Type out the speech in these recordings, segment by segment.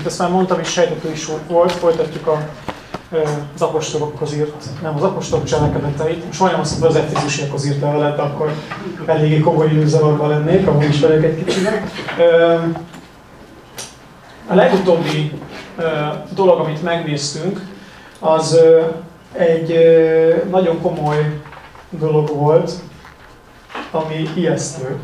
Mint ezt már mondtam, és sejtető is volt, folytatjuk a, az apostolokhoz írt, nem az apostolok cselekedeteit. Most majdnem azt mondom, az efézusiakhoz írt levelet, akkor eléggé komoly időzavarban lennék, amúgy is vagyok egy kicsit. A legutóbbi dolog, amit megnéztünk, az egy nagyon komoly dolog volt, ami ijesztő.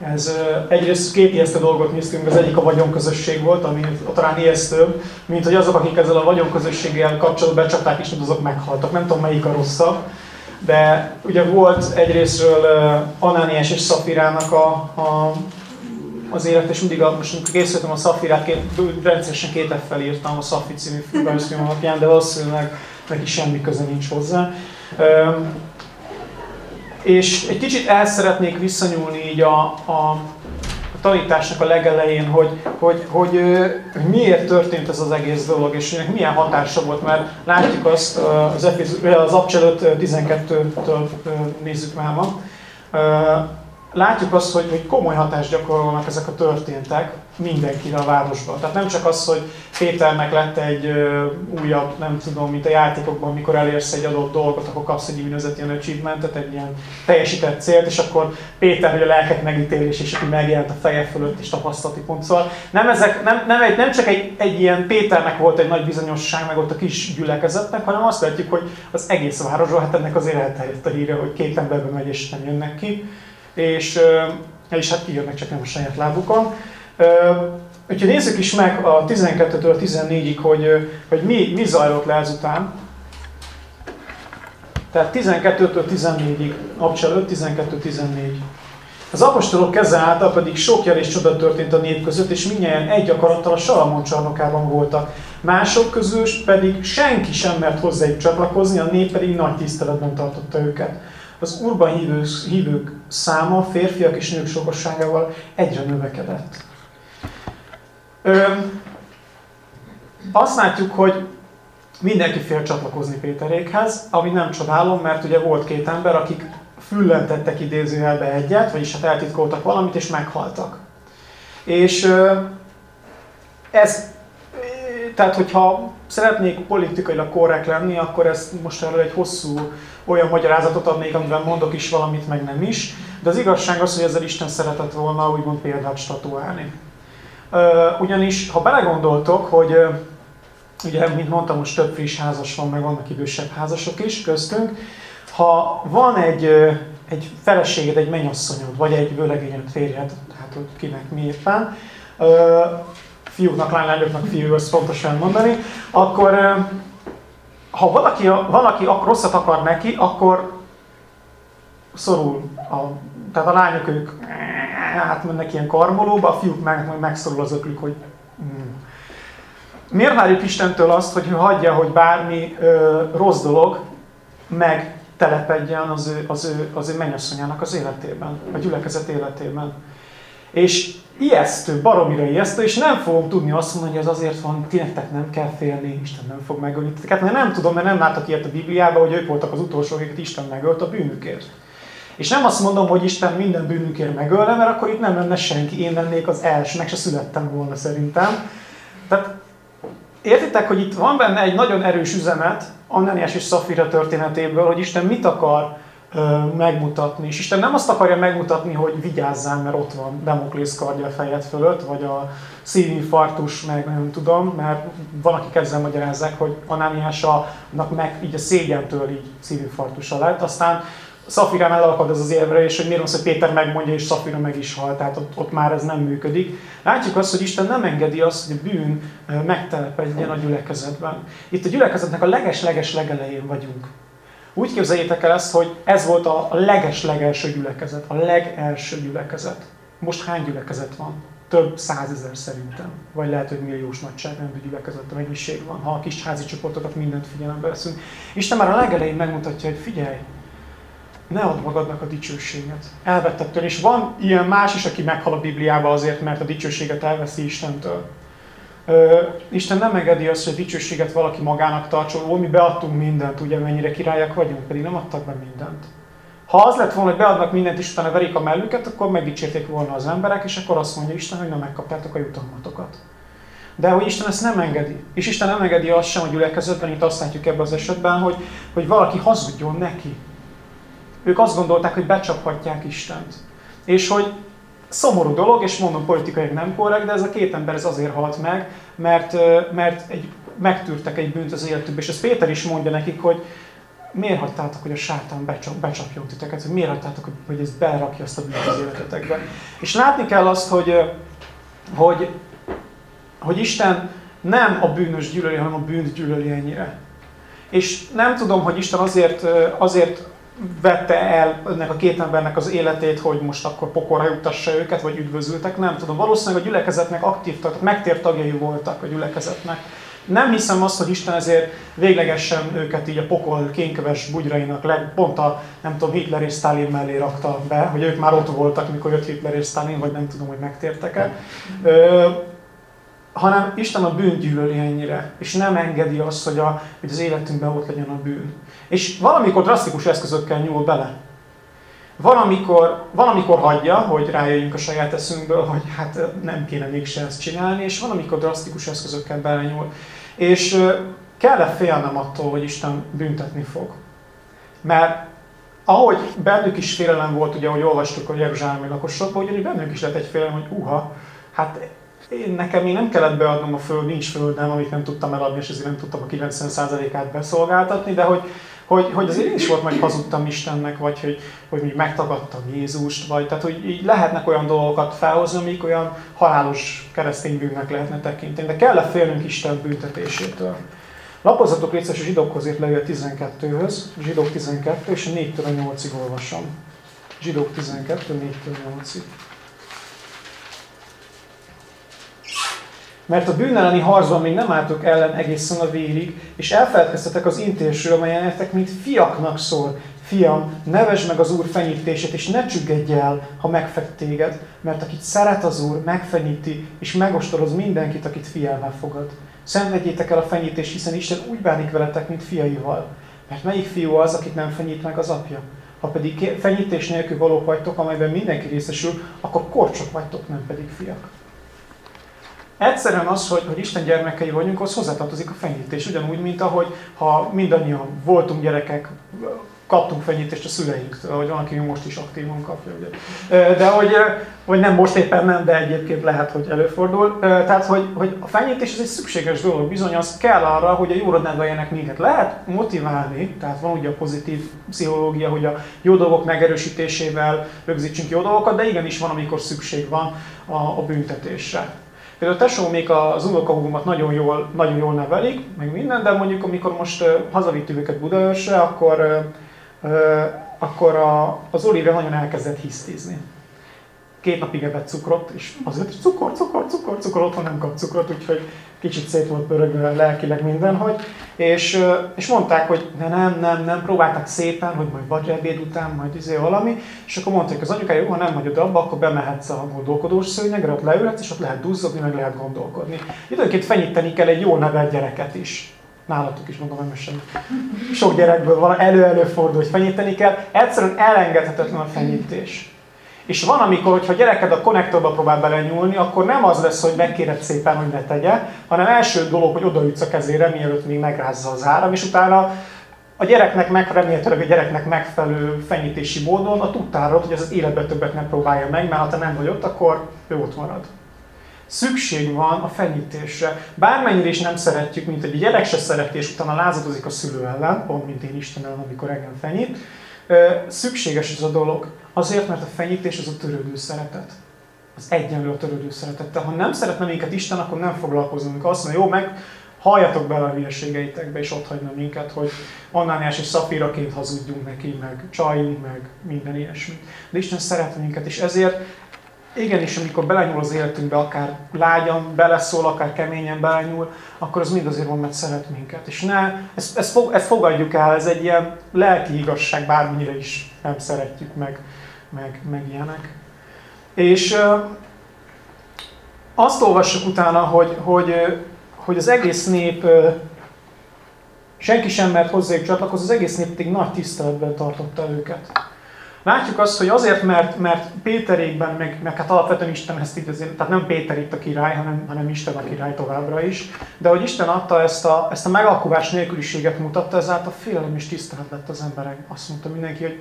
Ez egyrészt két ijesztő dolgot néztünk, az egyik a vagyonközösség volt, ami talán ijesztőbb, mint hogy azok, akik ezzel a vagyonközösséggel kapcsolatban becsapták is, azok meghaltak. Nem tudom melyik a rosszabb, de ugye volt egyrésztről Anániás és Szafirának a, a az élet, és mindig a, most amikor készültem a Szafirát, két, rendszeresen két F-fel írtam a Szafi című rajzfilm alapján, de valószínűleg neki semmi köze nincs hozzá. És egy kicsit el szeretnék visszanyúlni így a, a, a tanításnak a legelején, hogy, hogy, hogy, hogy miért történt ez az egész dolog, és ennek milyen hatása volt, mert látjuk azt az, az Abcselőt 12-től nézzük már ma, látjuk azt, hogy, hogy komoly hatást gyakorolnak ezek a történtek mindenkire a városban. Tehát nem csak az, hogy Péternek lett egy ö, újabb, nem tudom, mint a játékokban, mikor elérsz egy adott dolgot, akkor kapsz egy úgynevezett ilyen achievementet, egy ilyen teljesített célt, és akkor Péter, hogy a lelkek megítélés, és aki megjelent a feje fölött, és tapasztalati pont. Szóval nem, ezek, nem, nem, egy, nem csak egy, egy ilyen Péternek volt egy nagy bizonyosság, meg ott a kis gyülekezetnek, hanem azt látjuk, hogy az egész városban, hát ennek azért elterjedt a híre, hogy két emberbe megy, és nem jönnek ki és, és hát kijönnek csak nem a saját lábukon. Úgyhogy nézzük is meg a 12-től 14-ig, hogy, hogy mi, mi zajlott le ezután. Tehát 12-től 14-ig, abcsel 5-12-14. Az apostolok keze által pedig sok jel és csoda történt a nép között, és mindjárt egy akarattal a Salamon csarnokában voltak. Mások közül pedig senki sem mert hozzájuk csatlakozni, a nép pedig nagy tiszteletben tartotta őket az urban hívők, hívők száma férfiak és nők sokosságával egyre növekedett. Ö, azt látjuk, hogy mindenki fél csatlakozni Péterékhez, ami nem csodálom, mert ugye volt két ember, akik füllentettek idézőjelbe egyet, vagyis hát eltitkoltak valamit, és meghaltak. És ö, ez, tehát hogyha szeretnék politikailag korrekt lenni, akkor ezt most erről egy hosszú olyan magyarázatot adnék, amiben mondok is valamit, meg nem is. De az igazság az, hogy ezzel Isten szeretett volna úgymond példát statuálni. Ugyanis, ha belegondoltok, hogy ugye, mint mondtam, most több friss házas van, meg vannak idősebb házasok is köztünk, ha van egy, egy feleséged, egy mennyasszonyod, vagy egy vőlegényed, férjed, tehát hogy kinek mi éppen, fiúknak, lánylányoknak fiú, ezt fontos elmondani, akkor ha valaki, valaki rosszat akar neki, akkor szorul. A, tehát a lányok ők átmennek ilyen karmolóba, a fiúk meg, megszorul az öklük, hogy mm. Miért várjuk Istentől azt, hogy ő hagyja, hogy bármi ö, rossz dolog megtelepedjen az ő, az ő, az ő mennyasszonyának az életében, a gyülekezet életében? És ijesztő, baromira ijesztő, és nem fogom tudni azt mondani, hogy az azért van, ti nektek nem kell félni, Isten nem fog megölni titeket, mert nem tudom, mert nem látok ilyet a Bibliában, hogy ők voltak az utolsók, akiket Isten megölt a bűnükért. És nem azt mondom, hogy Isten minden bűnükért megölne, mert akkor itt nem lenne senki, én lennék az első, meg se születtem volna szerintem. Tehát értitek, hogy itt van benne egy nagyon erős üzenet Annaniás és Szafira történetéből, hogy Isten mit akar megmutatni. És Isten nem azt akarja megmutatni, hogy vigyázzál, mert ott van Demoklész kardja a fejed fölött, vagy a szívinfarktus, meg nem tudom, mert van, akik ezzel magyarázzák, hogy Anániásnak meg így a szégyentől így szívinfarktusa lett. Aztán Szafirán elakad ez az érvre, és hogy miért az, hogy Péter megmondja, és Szafira meg is hal, tehát ott, ott már ez nem működik. Látjuk azt, hogy Isten nem engedi azt, hogy a bűn megtelepedjen a gyülekezetben. Itt a gyülekezetnek a leges-leges legelején vagyunk. Úgy képzeljétek el ezt, hogy ez volt a leges-legelső gyülekezet, a legelső gyülekezet. Most hány gyülekezet van? Több százezer szerintem. Vagy lehet, hogy milliós nagyságrendű gyülekezet, mennyiség van. Ha a kis házi csoportokat mindent figyelembe veszünk. Isten már a legelején megmutatja, hogy figyelj, ne add magadnak a dicsőséget. Elvetted tőle. És van ilyen más is, aki meghal a Bibliába azért, mert a dicsőséget elveszi Istentől. Isten nem engedi azt, hogy a dicsőséget valaki magának tartson, ó, mi beadtunk mindent, ugye mennyire királyak vagyunk, pedig nem adtak be mindent. Ha az lett volna, hogy beadnak mindent, és utána verik a mellüket, akkor megdicsérték volna az emberek, és akkor azt mondja Isten, hogy nem megkapjátok a jutalmatokat. De hogy Isten ezt nem engedi. És Isten nem engedi azt sem a gyülekezetben, itt azt látjuk ebben az esetben, hogy, hogy valaki hazudjon neki. Ők azt gondolták, hogy becsaphatják Istent. És hogy szomorú dolog, és mondom politikai nem korrekt, de ez a két ember ez azért halt meg, mert, mert egy, megtűrtek egy bűnt az életükbe. És ez Péter is mondja nekik, hogy miért hagytátok, hogy a sátán becsap, becsapjon titeket, hogy miért hagytátok, hogy, hogy ez berakja azt a bűnt az életetekbe. És látni kell azt, hogy, hogy, hogy Isten nem a bűnös gyűlöli, hanem a bűnt gyűlöli ennyire. És nem tudom, hogy Isten azért, azért vette el ennek a két embernek az életét, hogy most akkor pokorra juttassa őket, vagy üdvözültek, nem tudom. Valószínűleg a gyülekezetnek aktív, tehát megtért tagjai voltak a gyülekezetnek. Nem hiszem azt, hogy Isten ezért véglegesen őket így a pokol kénköves bugyrainak leg, pont a, nem tudom, Hitler és Stalin mellé rakta be, hogy ők már ott voltak, mikor jött Hitler és Stalin, vagy nem tudom, hogy megtértek-e. Hanem Isten a bűn gyűlöli ennyire, és nem engedi azt, hogy, a, hogy az életünkben ott legyen a bűn. És valamikor drasztikus eszközökkel nyúl bele. Valamikor, valamikor hagyja, hogy rájöjjünk a saját eszünkből, hogy hát nem kéne mégse ezt csinálni, és valamikor drasztikus eszközökkel belenyúl. És kell-e félnem attól, hogy Isten büntetni fog? Mert ahogy bennük is félelem volt, ugye, ahogy olvastuk a Jeruzsálemi lakosokban, ugyanúgy bennük is lett egy félelem, hogy uha, hát én, nekem még nem kellett beadnom a föld, nincs földem, amit nem tudtam eladni, és ezért nem tudtam a 90%-át beszolgáltatni, de hogy, hogy, hogy azért én is volt, hogy hazudtam Istennek, vagy hogy, hogy még megtagadtam Jézust, vagy tehát, hogy így lehetnek olyan dolgokat felhozni, amik olyan halálos keresztény bűnnek lehetne tekinteni, de kell-e félnünk Isten büntetésétől? Lapozatok részes a zsidókhoz írt levél 12-höz, zsidók 12, és a 4-től a 8-ig olvasom. Zsidók 12, 4-től 8-ig. Mert a bűn elleni harcban még nem álltok ellen egészen a vérig, és elfeledkeztetek az intésről, amelyen nektek, mint fiaknak szól. Fiam, nevesd meg az Úr fenyítését, és ne csüggedj el, ha megfed téged, mert akit szeret az Úr, megfenyíti, és megostoroz mindenkit, akit fiává fogad. Szenvedjétek el a fenyítést, hiszen Isten úgy bánik veletek, mint fiaival. Mert melyik fiú az, akit nem fenyít meg az apja? Ha pedig fenyítés nélkül valók vagytok, amelyben mindenki részesül, akkor korcsok vagytok, nem pedig fiak. Egyszerűen az, hogy, hogy Isten gyermekei vagyunk, az hozzátartozik a fenyítés. Ugyanúgy, mint ahogy ha mindannyian voltunk gyerekek, kaptunk fenyítést a szüleinktől, hogy van, most is aktívan kapja. Ugye. De hogy, vagy nem most éppen nem, de egyébként lehet, hogy előfordul. Tehát, hogy, hogy a fenyítés ez egy szükséges dolog, bizony az kell arra, hogy a jó rendben minket. Lehet motiválni, tehát van ugye a pozitív pszichológia, hogy a jó dolgok megerősítésével rögzítsünk jó dolgokat, de igenis van, amikor szükség van a, a büntetésre. Például a tesó még az unokahúgomat nagyon jól, nagyon jól nevelik, meg minden, de mondjuk amikor most hazavittük őket Budaörsre, akkor, akkor a, az Olivia nagyon elkezdett hisztizni. Két napig evett cukrot, és azért cukor, cukor, cukor, cukor, otthon nem kap cukrot, úgyhogy kicsit szét volt pörögve lelkileg mindenhogy, és, és mondták, hogy ne, nem, nem, nem, próbálták szépen, hogy majd vagy ebéd után, majd izé valami, és akkor mondták az anyukája, ha nem hagyod abba, akkor bemehetsz a gondolkodós szőnyegre, ott leülhetsz, és ott lehet duzzogni, meg lehet gondolkodni. Időnként fenyíteni kell egy jó nevelt gyereket is. Nálatok is mondom, nem sem. Sok gyerekből van elő-előfordul, hogy fenyíteni kell. Egyszerűen elengedhetetlen a fenyítés. És van, amikor, hogyha gyereked a konnektorba próbál belenyúlni, akkor nem az lesz, hogy megkéred szépen, hogy ne tegye, hanem első dolog, hogy odaütsz a kezére, mielőtt még megrázza az áram, és utána a gyereknek meg, remélhetőleg a gyereknek megfelelő fenyítési módon a tudtárod, hogy az életben többet nem próbálja meg, mert ha te nem vagy ott, akkor ő ott marad. Szükség van a fenyítésre. Bármennyire is nem szeretjük, mint egy gyerek se szereti, és utána lázadozik a szülő ellen, pont mint én Isten ellen, amikor engem fenyít, szükséges ez a dolog. Azért, mert a fenyítés az a törődő szeretet. Az egyenlő a törődő szeretettel. Ha nem szeretne minket Isten, akkor nem foglalkozunk. Azt mondja, jó, meg halljatok bele a hülyeségeitekbe, és ott hagyna minket, hogy Annániás és Szafiraként hazudjunk neki, meg csaljunk, meg minden ilyesmi. De Isten szeret minket, és ezért igenis, amikor belenyúl az életünkbe, akár lágyan beleszól, akár keményen belenyúl, akkor az mind azért van, mert szeret minket. És ne, ezt, ezt, fog, ezt fogadjuk el, ez egy ilyen lelki igazság, bármire is nem szeretjük meg, meg, meg ilyenek. És ö, azt olvassuk utána, hogy, hogy, hogy az egész nép, ö, senki sem mert hozzájuk csatlakozni, az egész nép pedig nagy tiszteletben tartotta őket. Látjuk azt, hogy azért, mert, mert Péterékben, meg, meg hát alapvetően Isten ezt így azért, tehát nem Péter itt a király, hanem, hanem Isten a király továbbra is, de hogy Isten adta ezt a, ezt a megalkuvás nélküliséget mutatta, ezáltal félelem és tisztelet lett az emberek. Azt mondta mindenki, hogy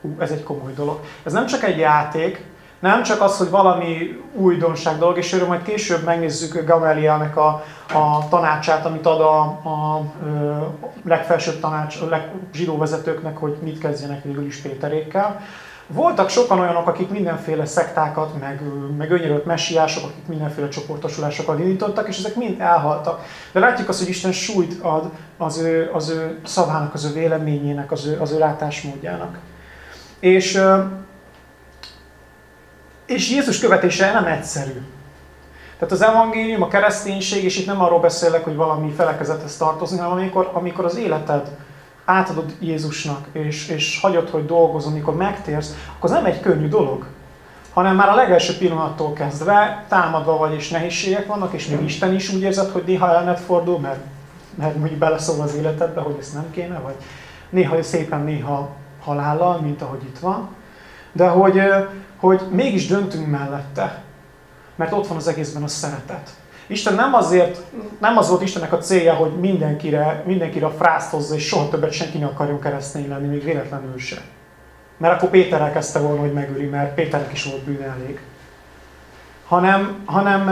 ú, ez egy komoly dolog. Ez nem csak egy játék, nem csak az, hogy valami újdonság dolog, és erről majd később megnézzük Gamelielnek a, a tanácsát, amit ad a, a, a legfelsőbb tanács, a leg, zsidóvezetőknek, hogy mit kezdjenek végül is Péterékkel. Voltak sokan olyanok, akik mindenféle szektákat, meg, meg önjelölt messiások, akik mindenféle csoportosulásokat indítottak, és ezek mind elhaltak. De látjuk azt, hogy Isten súlyt ad az ő, az ő szavának, az ő véleményének, az ő, az ő látásmódjának. És és Jézus követése nem egyszerű. Tehát az evangélium, a kereszténység, és itt nem arról beszélek, hogy valami felekezethez tartozni, hanem amikor, amikor az életed átadod Jézusnak, és, és hagyod, hogy dolgozom, amikor megtérsz, akkor az nem egy könnyű dolog, hanem már a legelső pillanattól kezdve támadva vagy, és nehézségek vannak, és még Isten is úgy érzed, hogy néha elnet fordul, mert, mert mondjuk beleszól az életedbe, hogy ezt nem kéne, vagy néha szépen, néha halállal, mint ahogy itt van. De hogy, hogy mégis döntünk mellette, mert ott van az egészben a szeretet. Isten nem azért, nem az volt Istennek a célja, hogy mindenkire, mindenkire a frászt hozza, és soha többet senki ne akarjon keresztény lenni, még véletlenül se. Mert akkor Péter elkezdte volna, hogy megöli, mert Péternek is volt bűne elég. Hanem, hanem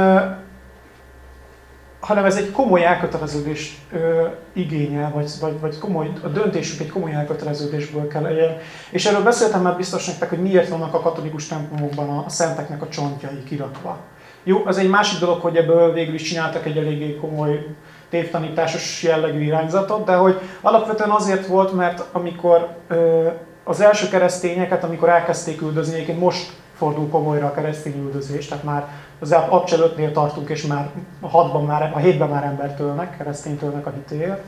hanem ez egy komoly elköteleződés ö, igénye, vagy, vagy, vagy komoly, a döntésük egy komoly elköteleződésből kell legyen. És erről beszéltem már biztos nektek, hogy miért vannak a katolikus templomokban a, a szenteknek a csontjai kirakva. Jó, az egy másik dolog, hogy ebből végül is csináltak egy eléggé komoly tévtanításos jellegű irányzatot, de hogy alapvetően azért volt, mert amikor ö, az első keresztényeket, amikor elkezdték üldözni, egyébként most fordul komolyra a keresztény üldözés, tehát már az Abcsel 5-nél tartunk, és már a 6-ban már, a 7-ben már embert ölnek, keresztényt a hitéért.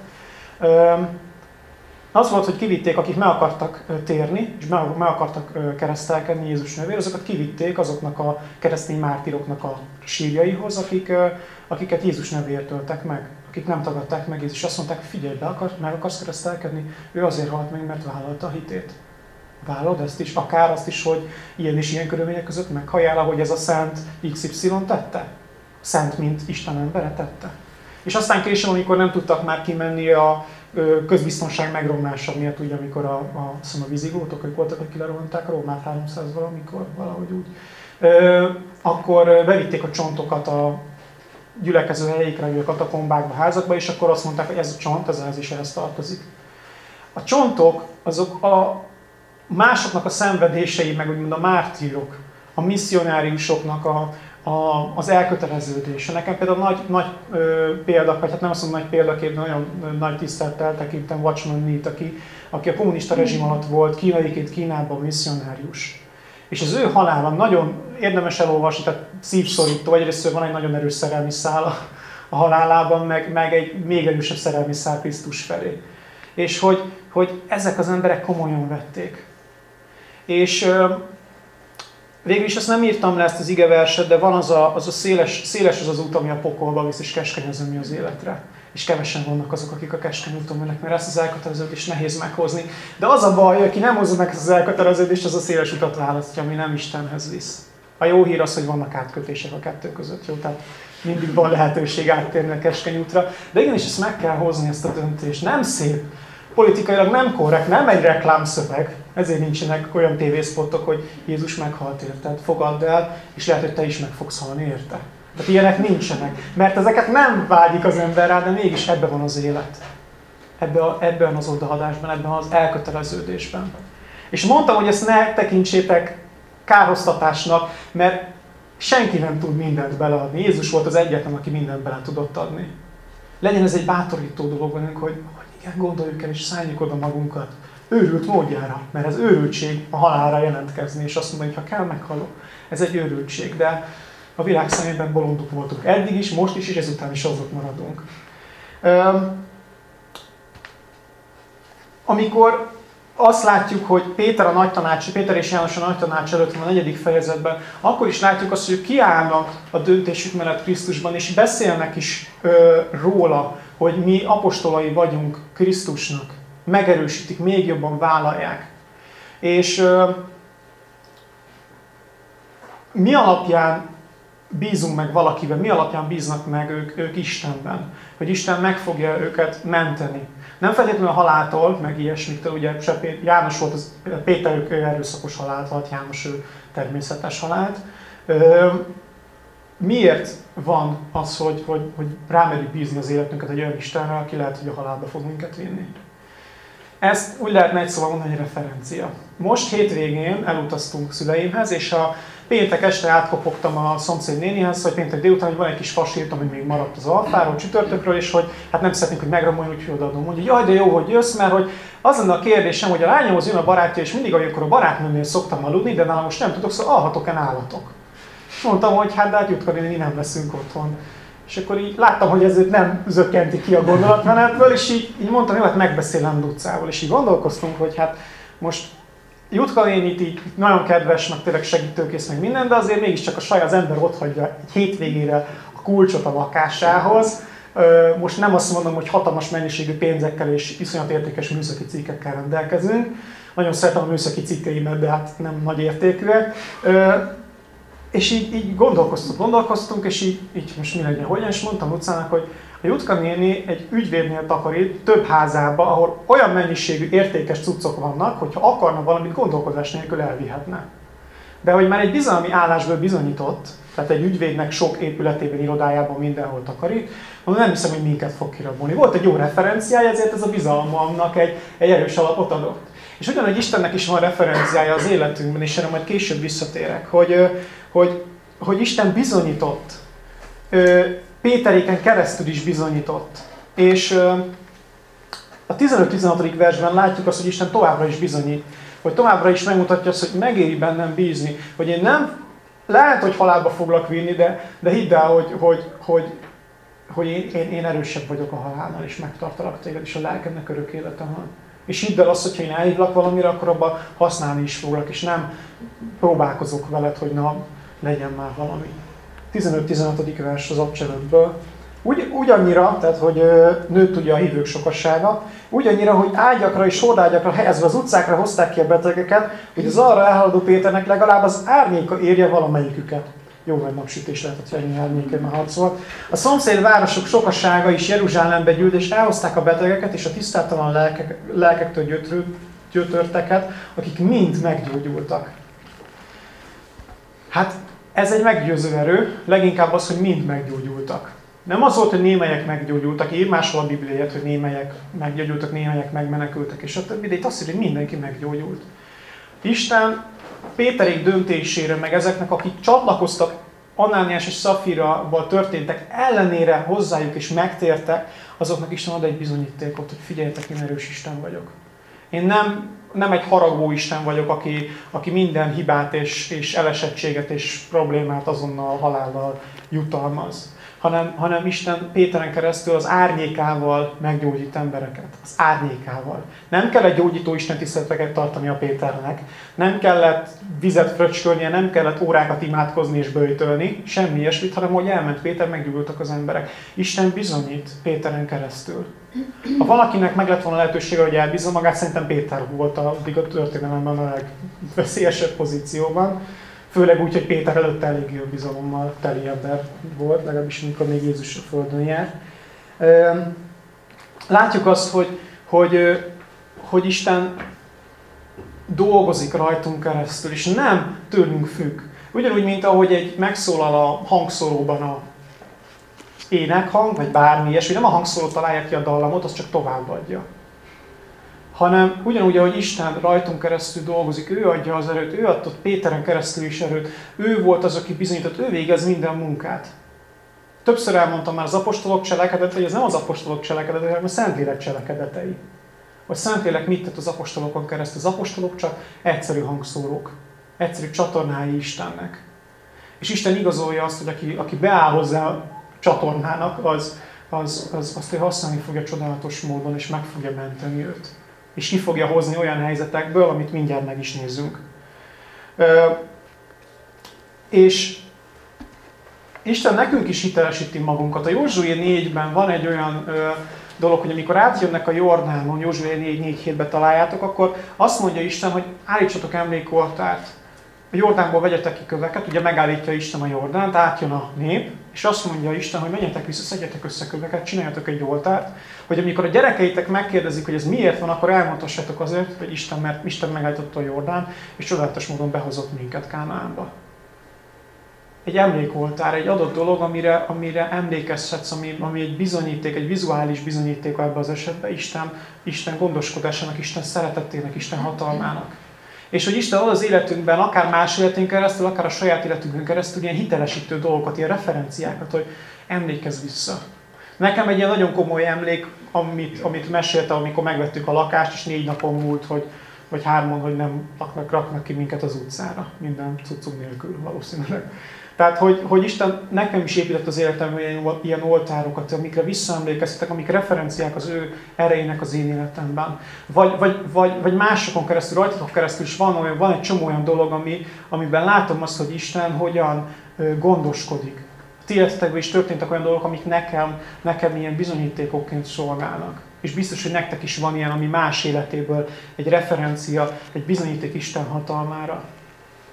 Az volt, hogy kivitték, akik meg akartak térni, és meg, meg akartak keresztelkedni Jézus nevéért, azokat kivitték azoknak a keresztény mártiroknak a sírjaihoz, akik, akiket Jézus nevéért öltek meg, akik nem tagadták meg Jézus, azt mondták, figyelj be, akar, meg akarsz keresztelkedni, ő azért halt meg, mert vállalta a hitét. Vállalod ezt is, akár azt is, hogy ilyen és ilyen körülmények között meghajál, hogy ez a szent XY tette? Szent, mint Isten embere tette. És aztán később, amikor nem tudtak már kimenni a közbiztonság megromlása miatt, ugye, amikor a, a, szóval a vizigótok, ők voltak, akik lerombolták a Rómát 300 valamikor, valahogy úgy, akkor bevitték a csontokat a gyülekező helyékre, a katakombákba, házakba, és akkor azt mondták, hogy ez a csont, ez, ez is ehhez tartozik. A csontok azok a másoknak a szenvedései, meg úgymond a mártírok, a misszionáriusoknak a, a, az elköteleződése. Nekem például nagy, nagy ö, példa, vagy hát nem azt mondom nagy példaként, de nagyon nagy tisztelettel tekintem Watchman Neat, aki, aki a kommunista rezsim alatt volt, kínaiként Kínában misszionárius. És az ő halála nagyon érdemes elolvasni, tehát szívszorító, egyrészt van egy nagyon erős szerelmi szál a, a halálában, meg, meg egy még erősebb szerelmi szál Krisztus felé. És hogy, hogy ezek az emberek komolyan vették. És végül is ezt nem írtam le ezt az igeverset, de van az a, az a széles, széles az az út, ami a pokolba visz, és keskeny az, ami az életre. És kevesen vannak azok, akik a keskeny úton mennek, mert ezt az elköteleződést nehéz meghozni. De az a baj, aki nem hozza meg ezt az elköteleződést, az a széles utat választja, ami nem Istenhez visz. A jó hír az, hogy vannak átkötések a kettő között, jó? Tehát mindig van lehetőség áttérni a keskeny útra. De igenis ezt meg kell hozni, ezt a döntést. Nem szép, politikailag nem korrekt, nem egy reklámszöveg, ezért nincsenek olyan tévészpotok, hogy Jézus meghalt érted, fogadd el, és lehet, hogy te is meg fogsz halni érte. Tehát ilyenek nincsenek, mert ezeket nem vágyik az ember rá, de mégis ebben van az élet. Ebben, a, ebben az odaadásban, ebben az elköteleződésben. És mondtam, hogy ezt ne tekintsétek kárhoztatásnak, mert senki nem tud mindent beleadni. Jézus volt az egyetlen, aki mindent bele tudott adni. Legyen ez egy bátorító dolog bennünk, hogy, igen, gondoljuk el és szálljuk oda magunkat őrült módjára, mert ez őrültség a halálra jelentkezni, és azt mondani, hogy ha kell, meghalok. Ez egy őrültség, de a világ szemében bolondok voltunk. Eddig is, most is, és ezután is azok maradunk. amikor azt látjuk, hogy Péter a nagy tanács, Péter és János a nagy tanács előtt van a negyedik fejezetben, akkor is látjuk azt, hogy kiállnak a döntésük mellett Krisztusban, és beszélnek is ö, róla, hogy mi apostolai vagyunk Krisztusnak. Megerősítik, még jobban vállalják. És mi alapján bízunk meg valakiben, mi alapján bíznak meg ők, ők Istenben, hogy Isten meg fogja őket menteni. Nem feltétlenül a haláltól, meg ilyesmiktől, ugye se János volt, az, Péter ők erőszakos halált halt, János ő természetes halált. miért van az, hogy, hogy, hogy rámerjük bízni az életünket egy olyan Istenre, aki lehet, hogy a halálba fog minket vinni? Ezt úgy lehetne egy szóval mondani, hogy referencia. Most hétvégén elutaztunk szüleimhez, és a péntek este átkopogtam a szomszéd nénihez, hogy péntek délután, hogy van egy kis fasírt, ami még maradt az alfáról, csütörtökről, és hogy hát nem szeretnénk, hogy megromoljon, úgyhogy odaadom. Mondja, jaj, de jó, hogy jössz, mert hogy az lenne a kérdésem, hogy a lányomhoz jön a barátja, és mindig, amikor a barátnőnél szoktam aludni, de nálam most nem tudok, szóval alhatok-e nálatok? Mondtam, hogy hát de hát Jutka nem leszünk otthon. És akkor így láttam, hogy ez nem zökkenti ki a gondolatmenetből, és így, így mondtam, hogy hát megbeszélem Lucával. És így gondolkoztunk, hogy hát most Jutka nénit így nagyon kedves, meg tényleg segítőkész, meg minden, de azért mégiscsak a saját az ember ott hagyja egy hétvégére a kulcsot a lakásához. Most nem azt mondom, hogy hatalmas mennyiségű pénzekkel és iszonyat értékes műszaki cikkekkel rendelkezünk. Nagyon szeretem a műszaki cikkeimet, de hát nem nagy értékűek. És így, így gondolkoztunk, gondolkoztunk, és így, így most mi legyen, hogyan, és mondtam utcának, hogy a Jutka néni egy ügyvédnél takarít több házába, ahol olyan mennyiségű értékes cuccok vannak, hogyha akarna valamit gondolkozás nélkül elvihetne. De hogy már egy bizalmi állásból bizonyított, tehát egy ügyvédnek sok épületében, irodájában mindenhol takarít, mondom, nem hiszem, hogy minket fog kirabolni. Volt egy jó referenciája, ezért ez a bizalmamnak egy, egy erős alapot adott. És ugyanúgy Istennek is van referenciája az életünkben, és erre majd később visszatérek, hogy, hogy, hogy Isten bizonyított, Péteréken keresztül is bizonyított. És a 15-16. versben látjuk azt, hogy Isten továbbra is bizonyít, hogy továbbra is megmutatja azt, hogy megéri bennem bízni, hogy én nem, lehet, hogy halálba foglak vinni, de, de hidd el, hogy, hogy, hogy, hogy én, én, én erősebb vagyok a halálnál, és megtartalak téged, és a lelkemnek örök életem van. És hidd el azt, hogyha én elhívlak valamire, akkor abban használni is foglak, és nem próbálkozok veled, hogy na, legyen már valami. 15-16. vers az abcselőből. Úgy, ugyannyira, tehát hogy nőtt ugye a hívők sokassága, ugyannyira, hogy ágyakra és hordágyakra helyezve az utcákra hozták ki a betegeket, hogy az arra elhaladó Péternek legalább az árnyéka érje valamelyiküket. Jó nagy napsütés lehetett, hogy ennyi árnyéke már harcolt. A szomszéd városok sokassága is Jeruzsálembe gyűlt, és elhozták a betegeket és a tisztátalan lelkek, lelkektől gyötörteket, akik mind meggyógyultak. Hát ez egy meggyőző erő, leginkább az, hogy mind meggyógyultak. Nem az volt, hogy némelyek meggyógyultak, ír máshol a Bibliát, hogy némelyek meggyógyultak, némelyek megmenekültek, és a többi, de itt azt írja, hogy mindenki meggyógyult. Isten Péterék döntésére, meg ezeknek, akik csatlakoztak Anániás és Szafiraval történtek ellenére hozzájuk és megtértek, azoknak Isten ad egy bizonyítékot, hogy figyeljetek, én erős Isten vagyok. Én nem, nem egy haragó Isten vagyok, aki, aki minden hibát és, és elesettséget és problémát azonnal halállal jutalmaz hanem, hanem Isten Péteren keresztül az árnyékával meggyógyít embereket. Az árnyékával. Nem kellett gyógyító Isten tiszteleteket tartani a Péternek, nem kellett vizet fröcskölnie, nem kellett órákat imádkozni és bőjtölni, semmi ilyesmit, hanem hogy elment Péter, meggyógyultak az emberek. Isten bizonyít Péteren keresztül. Ha valakinek meg lett volna lehetősége, hogy elbízza magát, szerintem Péter volt addig a történelemben a legveszélyesebb pozícióban. Főleg úgy, hogy Péter előtt elég bizalommal teli ember volt, legalábbis amikor még Jézus a Földön járt. Látjuk azt, hogy, hogy, hogy Isten dolgozik rajtunk keresztül, és nem tőlünk függ. Ugyanúgy, mint ahogy egy megszólal a hangszóróban a énekhang, vagy bármi ilyesmi, nem a hangszóró találja ki a dallamot, az csak továbbadja hanem ugyanúgy, ahogy Isten rajtunk keresztül dolgozik, ő adja az erőt, ő adott Péteren keresztül is erőt, ő volt az, aki bizonyított, ő végez minden munkát. Többször elmondtam már az apostolok cselekedetei, hogy ez nem az apostolok cselekedetei, hanem a Szentlélek cselekedetei. Vagy Szentlélek mit tett az apostolokon keresztül? Az apostolok csak egyszerű hangszórók, egyszerű csatornái Istennek. És Isten igazolja azt, hogy aki, aki beáll hozzá a csatornának, az, az, az azt ő használni fogja csodálatos módon, és meg fogja menteni őt és ki fogja hozni olyan helyzetekből, amit mindjárt meg is nézzünk. És Isten nekünk is hitelesíti magunkat. A Józsué 4-ben van egy olyan dolog, hogy amikor átjönnek a Jordánon, Józsué 4 hétbe találjátok, akkor azt mondja Isten, hogy állítsatok emlékoltárt. A Jordánból vegyetek ki köveket, ugye megállítja Isten a Jordánt, átjön a nép, és azt mondja Isten, hogy menjetek vissza, szedjetek össze köveket, csináljatok egy oltárt, hogy amikor a gyerekeitek megkérdezik, hogy ez miért van, akkor elmondhassátok azért, hogy Isten, mert Isten megállította a Jordán, és csodálatos módon behozott minket Kánaánba. Egy emlékoltár, egy adott dolog, amire, amire emlékezhetsz, ami, ami egy bizonyíték, egy vizuális bizonyíték ebben az esetben Isten, Isten gondoskodásának, Isten szeretetének, Isten hatalmának. És hogy Isten ad az életünkben, akár más életünk keresztül, akár a saját életünkön keresztül ilyen hitelesítő dolgokat, ilyen referenciákat, hogy emlékezz vissza. Nekem egy ilyen nagyon komoly emlék, amit, amit meséltem, amikor megvettük a lakást, és négy napon múlt, hogy, vagy hárman, hogy nem raknak, raknak ki minket az utcára, minden cuccunk nélkül valószínűleg. Tehát, hogy, hogy Isten nekem is épített az életemben ilyen, ilyen oltárokat, amikre visszaemlékeztetek, amik referenciák az ő erejének az én életemben. Vagy, vagy, vagy, vagy másokon keresztül, rajtatok keresztül is van, olyan, van egy csomó olyan dolog, ami, amiben látom azt, hogy Isten hogyan gondoskodik. A ti is történtek olyan dolgok, amik nekem, nekem ilyen bizonyítékokként szolgálnak. És biztos, hogy nektek is van ilyen, ami más életéből egy referencia, egy bizonyíték Isten hatalmára.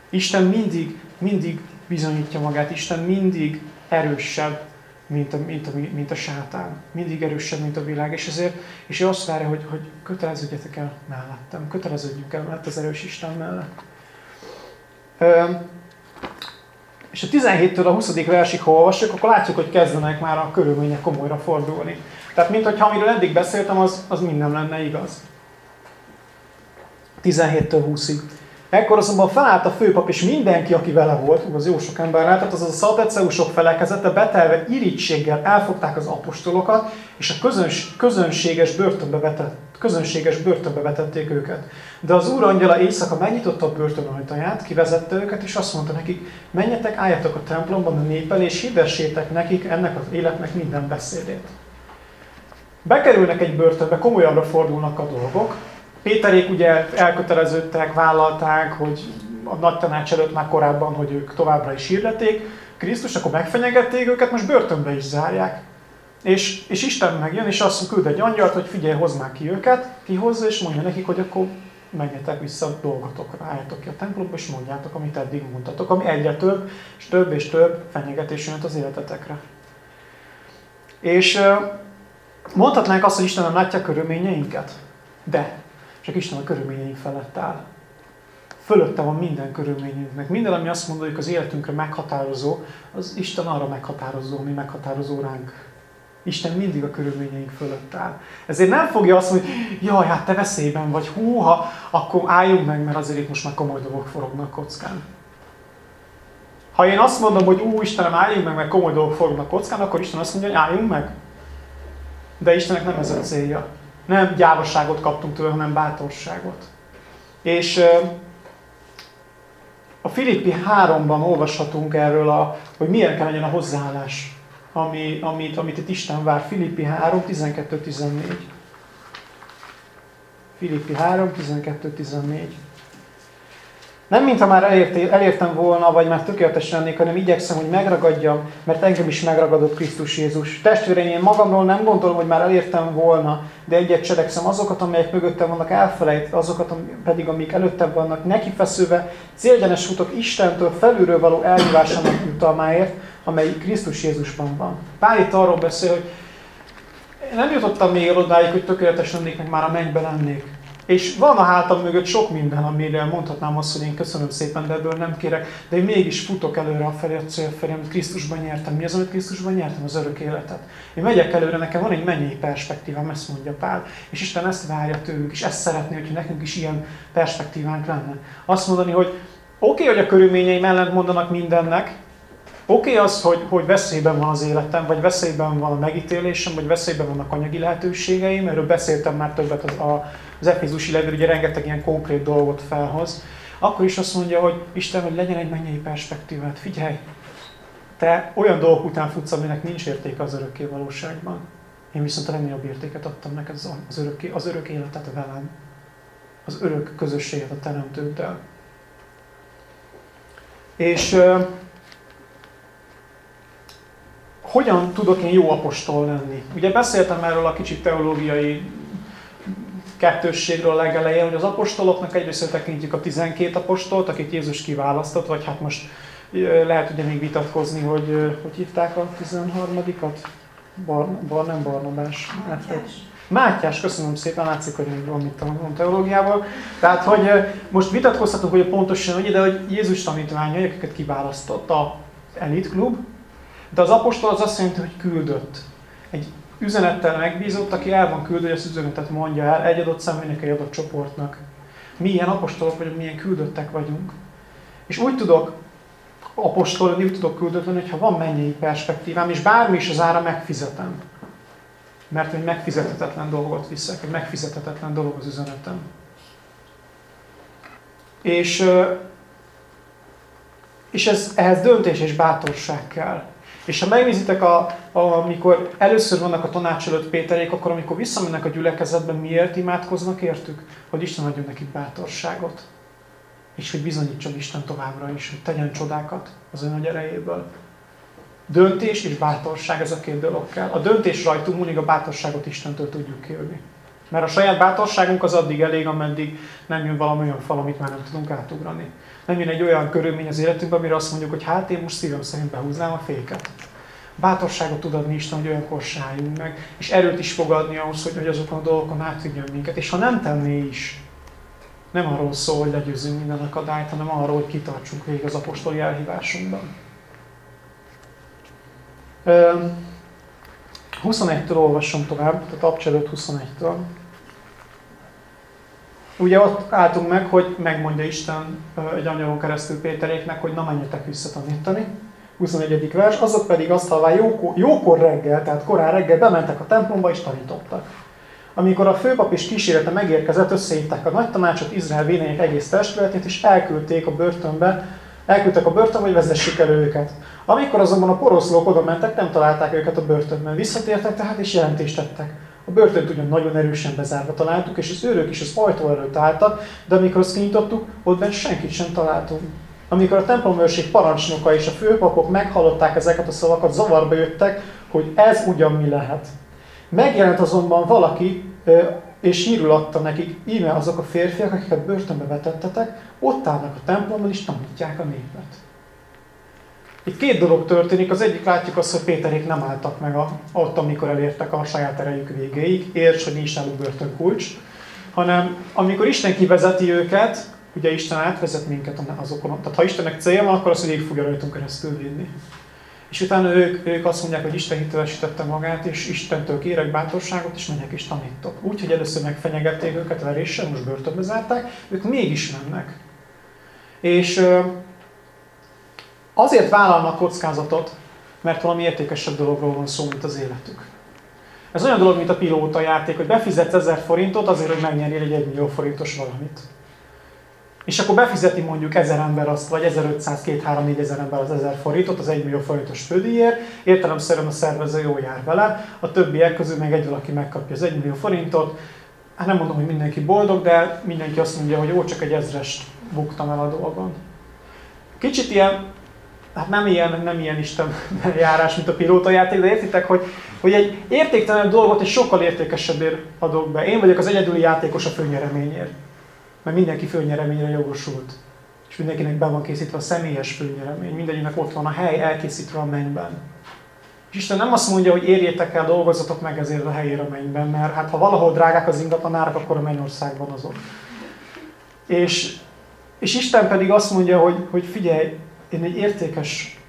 Isten mindig, mindig bizonyítja magát. Isten mindig erősebb, mint a, mint a, mint a sátán. Mindig erősebb, mint a világ. És ezért és ő azt várja, hogy, hogy köteleződjetek el mellettem. Köteleződjünk el mellett az erős Isten mellett. Ö, és a 17-től a 20. versig, ha olvassuk, akkor látjuk, hogy kezdenek már a körülmények komolyra fordulni. Tehát, mint hogyha amiről eddig beszéltem, az, az mind nem lenne igaz. 17-től 20-ig. Ekkor azonban felállt a főpap, és mindenki, aki vele volt, az jó sok ember lehetett, azaz a szalteceusok felekezete betelve irítséggel elfogták az apostolokat, és a közöns, közönséges börtönbe vetett, közönséges börtönbe vetették őket. De az úr angyala éjszaka megnyitotta a börtön ajtaját, kivezette őket, és azt mondta nekik, menjetek, álljatok a templomban a néppel, és hirdessétek nekik ennek az életnek minden beszédét. Bekerülnek egy börtönbe, komolyabbra fordulnak a dolgok, Péterék ugye elköteleződtek, vállalták, hogy a nagy tanács előtt már korábban, hogy ők továbbra is hirdették. Krisztus, akkor megfenyegették őket, most börtönbe is zárják. És, és Isten megjön, és azt küld egy angyalt, hogy figyelj, hozd már ki őket, kihozza, és mondja nekik, hogy akkor menjetek vissza a dolgotokra, álljatok ki a templomba, és mondjátok, amit eddig mondtatok, ami egyre több, és több és több fenyegetés jön az életetekre. És mondhatnánk azt, hogy Isten nem látja körülményeinket, de csak Isten a körülményeink felett áll. Fölötte van minden körülményünknek. Minden, ami azt mondja, hogy az életünkre meghatározó, az Isten arra meghatározó, ami meghatározó ránk. Isten mindig a körülményeink fölött áll. Ezért nem fogja azt mondani, hogy jaj, hát te veszélyben vagy, húha, akkor álljunk meg, mert azért itt most már komoly dolgok forognak kockán. Ha én azt mondom, hogy ú, Istenem, álljunk meg, mert komoly dolgok forognak kockán, akkor Isten azt mondja, hogy álljunk meg. De Istennek nem ez a célja. Nem gyávaságot kaptunk tőle, hanem bátorságot. És a Filippi 3-ban olvashatunk erről, a, hogy milyen kell legyen a hozzáállás, ami, amit, amit itt Isten vár. Filippi 3, 12-14. Filippi 3, 12-14. Nem mintha már elérté, elértem volna, vagy már tökéletes lennék, hanem igyekszem, hogy megragadjam, mert engem is megragadott Krisztus Jézus. Testvéreim, én magamról nem gondolom, hogy már elértem volna, de egyet cselekszem azokat, amelyek mögöttem vannak elfelejtve, azokat pedig, amik előttem vannak neki feszülve, célgyenes futok Istentől felülről való elhívásának jutalmáért, amely Krisztus Jézusban van. Pál itt arról beszél, hogy nem jutottam még el odáig, hogy tökéletes lennék, meg már a mennybe lennék. És van a hátam mögött sok minden, amire mondhatnám azt, hogy én köszönöm szépen, de ebből nem kérek, de én mégis futok előre a felé, felé, amit Krisztusban nyertem. Mi az, amit Krisztusban nyertem? Az örök életet. Én megyek előre, nekem van egy mennyei perspektívám, ezt mondja Pál, és Isten ezt várja tőlünk, és ezt szeretné, hogy nekünk is ilyen perspektívánk lenne. Azt mondani, hogy oké, okay, hogy a körülményeim ellent mondanak mindennek, Oké okay az, hogy, hogy veszélyben van az életem, vagy veszélyben van a megítélésem, vagy veszélyben vannak anyagi lehetőségeim, erről beszéltem már többet az, a, az Efézusi levél, ugye rengeteg ilyen konkrét dolgot felhoz, akkor is azt mondja, hogy Isten, hogy legyen egy mennyei perspektívát. Figyelj, te olyan dolgok után futsz, aminek nincs értéke az örökké valóságban. Én viszont a legnagyobb értéket adtam neked az örök, az örök életet velem. Az örök közösséget a teremtőddel. És hogyan tudok én jó apostol lenni? Ugye beszéltem erről a kicsit teológiai kettősségről legelején, hogy az apostoloknak egyrészt tekintjük a 12 apostolt, akit Jézus kiválasztott, vagy hát most lehet ugye még vitatkozni, hogy hogy hívták a 13-at? Bar, bar, nem Barnabás. Mátyás. Mátyás, köszönöm szépen, látszik, hogy még van mit tanulom teológiával. Tehát, hogy most vitatkozhatunk, hogy pontosan hogy de hogy Jézus tanítványai, akiket kiválasztott a elit klub, de az apostol az azt jelenti, hogy küldött. Egy üzenettel megbízott, aki el van küldő, hogy az üzenetet mondja el egy adott személynek, egy adott csoportnak. Mi ilyen apostolok vagyunk, milyen küldöttek vagyunk. És úgy tudok apostolni, úgy tudok küldött lenni, hogyha van mennyei perspektívám, és bármi is az ára megfizetem. Mert egy megfizethetetlen dolgot viszek, egy megfizethetetlen dolog az üzenetem. És, és ez, ehhez döntés és bátorság kell. És ha megnézitek, a, a, amikor először vannak a tanács előtt Péterék, akkor amikor visszamennek a gyülekezetbe, miért imádkoznak értük? Hogy Isten adjon nekik bátorságot. És hogy bizonyítson Isten továbbra is, hogy tegyen csodákat az ön nagy erejéből. Döntés és bátorság, ez a két dolog kell. A döntés rajtunk múlik, a bátorságot Istentől tudjuk kérni. Mert a saját bátorságunk az addig elég, ameddig nem jön valami olyan fal, amit már nem tudunk átugrani. Nem jön egy olyan körülmény az életünkben, amire azt mondjuk, hogy hát én most szívem szerint behúznám a féket. Bátorságot tud adni Isten, hogy olyankor sálljunk meg, és erőt is fogadni ahhoz, hogy, hogy azokon a dolgokon átvigyen minket. És ha nem tenné is, nem arról szól, hogy legyőzzünk minden akadályt, hanem arról, hogy kitartsunk végig az apostoli elhívásunkban. 21-től olvasom tovább, tehát abcselőtt 21-től. Ugye ott álltunk meg, hogy megmondja Isten egy angyalon keresztül Péteréknek, hogy na menjetek vissza tanítani. 21. vers, azok pedig azt halván jókor, jókor reggel, tehát korán reggel bementek a templomba és tanítottak. Amikor a főpap és kísérete megérkezett, összehívták a nagy tanácsot, Izrael vénények egész testületét, és elküldték a börtönbe, elküldtek a börtönbe, hogy vezessük el őket. Amikor azonban a poroszlók oda mentek, nem találták őket a börtönben. Visszatértek tehát, és jelentést tettek. A börtönt ugyan nagyon erősen bezárva találtuk, és az őrök is az ajtó előtt álltak, de amikor azt kinyitottuk, ott bent senkit sem találtunk. Amikor a templomőrség parancsnoka és a főpapok meghallották ezeket a szavakat, zavarba jöttek, hogy ez ugyan mi lehet. Megjelent azonban valaki, és hírül adta nekik, íme azok a férfiak, akiket börtönbe vetettetek, ott állnak a templomban, és tanítják a népet. Itt két dolog történik. Az egyik látjuk azt, hogy Péterék nem álltak meg a, ott, amikor elértek a saját erejük végéig. Érts, hogy nincs náluk börtönkulcs. Hanem amikor Isten kivezeti őket, ugye Isten átvezet minket azokon. Tehát ha Istennek célja van, akkor azt végig fogja rajtunk keresztül vinni. És utána ők, ők azt mondják, hogy Isten hitelesítette magát, és Istentől kérek bátorságot, és menjek és tanítok. Úgy, hogy először megfenyegették őket veréssel, most börtönbe zárták, ők mégis mennek. És azért vállalnak kockázatot, mert valami értékesebb dologról van szó, mint az életük. Ez olyan dolog, mint a pilóta játék, hogy befizetsz 1000 forintot azért, hogy megnyerjél egy 1 millió forintos valamit. És akkor befizeti mondjuk 1000 ember azt, vagy 1500, 2, 3, 4 ezer ember az 1000 forintot, az 1 millió forintos fődíjért, értelemszerűen a szervező jól jár vele, a többiek közül meg egy valaki megkapja az 1 millió forintot, hát nem mondom, hogy mindenki boldog, de mindenki azt mondja, hogy jó, csak egy ezrest buktam el a dolgon. Kicsit ilyen, hát nem ilyen, nem ilyen Isten járás, mint a pilótajáték, de értitek, hogy, hogy egy értéktelen dolgot egy sokkal értékesebbért adok be. Én vagyok az egyedüli játékos a főnyereményért mert mindenki főnyereményre jogosult. És mindenkinek be van készítve a személyes főnyeremény, mindegyiknek ott van a hely elkészítve a mennyben. És Isten nem azt mondja, hogy érjétek el, dolgozatok meg ezért a helyére a mennyben, mert hát ha valahol drágák az ingatlanárak, akkor a mennyországban azok. És, és Isten pedig azt mondja, hogy, hogy figyelj, én egy értékes,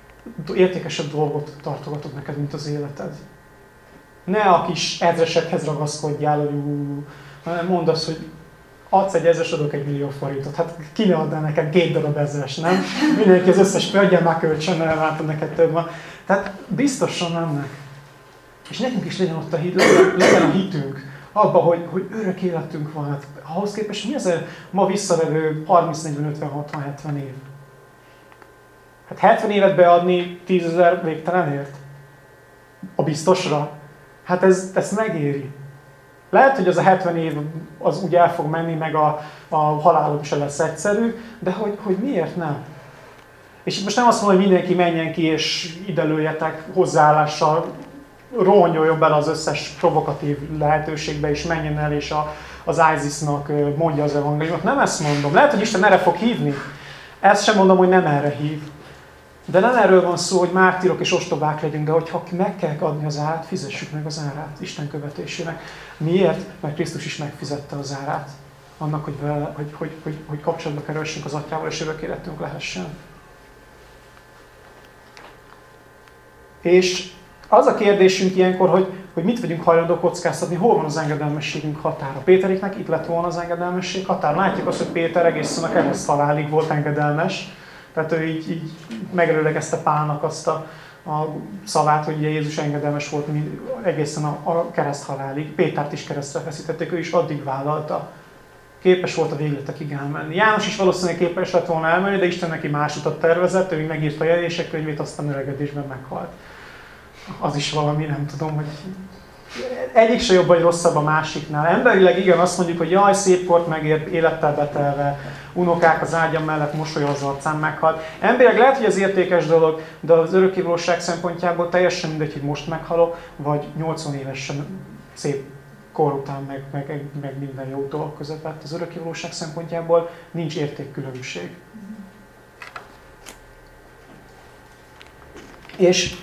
értékesebb dolgot tartogatok neked, mint az életed. Ne a kis ezresekhez ragaszkodjál, hogy ú, hanem mondd azt, hogy adsz egy ezres, adok egy millió forintot. Hát ki ne adná nekem két darab ezres, nem? Mindenki az összes földje már kölcsön, látom neked több van. Tehát biztosan mennek. És nekünk is legyen ott a hit, legyen, a hitünk abban, hogy, hogy örök életünk van. Hát, ahhoz képest mi az a ma visszavevő 30, 40, 50, 60, 70 év? Hát 70 évet beadni 10 ezer végtelenért? A biztosra? Hát ez, ez megéri. Lehet, hogy az a 70 év az úgy el fog menni, meg a, a halálom se lesz egyszerű, de hogy, hogy miért nem? És most nem azt mondom, hogy mindenki menjen ki és ide lőjetek hozzáállással, rohanyoljon bele az összes provokatív lehetőségbe, és menjen el, és a, az ISIS-nak mondja az evangéliumot. Nem ezt mondom. Lehet, hogy Isten erre fog hívni. Ezt sem mondom, hogy nem erre hív. De nem erről van szó, hogy mártírok és ostobák legyünk, de hogyha meg kell adni az árát, fizessük meg az árát Isten követésének. Miért? Mert Krisztus is megfizette az árát. Annak, hogy, vele, hogy, hogy, hogy, hogy kapcsolatba kerülsünk az atyával, és örök életünk lehessen. És az a kérdésünk ilyenkor, hogy, hogy mit vagyunk hajlandó kockáztatni, hol van az engedelmességünk határa. Péteréknek itt lett volna az engedelmesség határa. Látjuk azt, hogy Péter egészen a kereszt halálig volt engedelmes. Tehát ő így, így megelőlegezte Pálnak azt a, a szavát, hogy ugye Jézus engedelmes volt egészen a, a kereszt halálig. Is keresztre feszítették, ő is addig vállalta. Képes volt a végletekig elmenni. János is valószínűleg képes lett volna elmenni, de Isten neki más utat tervezett, ő megírta a jelések könyvét, aztán öregedésben meghalt az is valami, nem tudom, hogy egyik se jobb vagy rosszabb a másiknál. Emberileg igen, azt mondjuk, hogy jaj, szép kort megért, élettel betelve, unokák az ágyam mellett mosolyol az arcán meghalt. Emberileg lehet, hogy ez értékes dolog, de az örökkévalóság szempontjából teljesen mindegy, hogy most meghalok, vagy 80 évesen szép kor után, meg, meg, meg minden jó dolog közepett. Az örökkévalóság szempontjából nincs értékkülönbség. És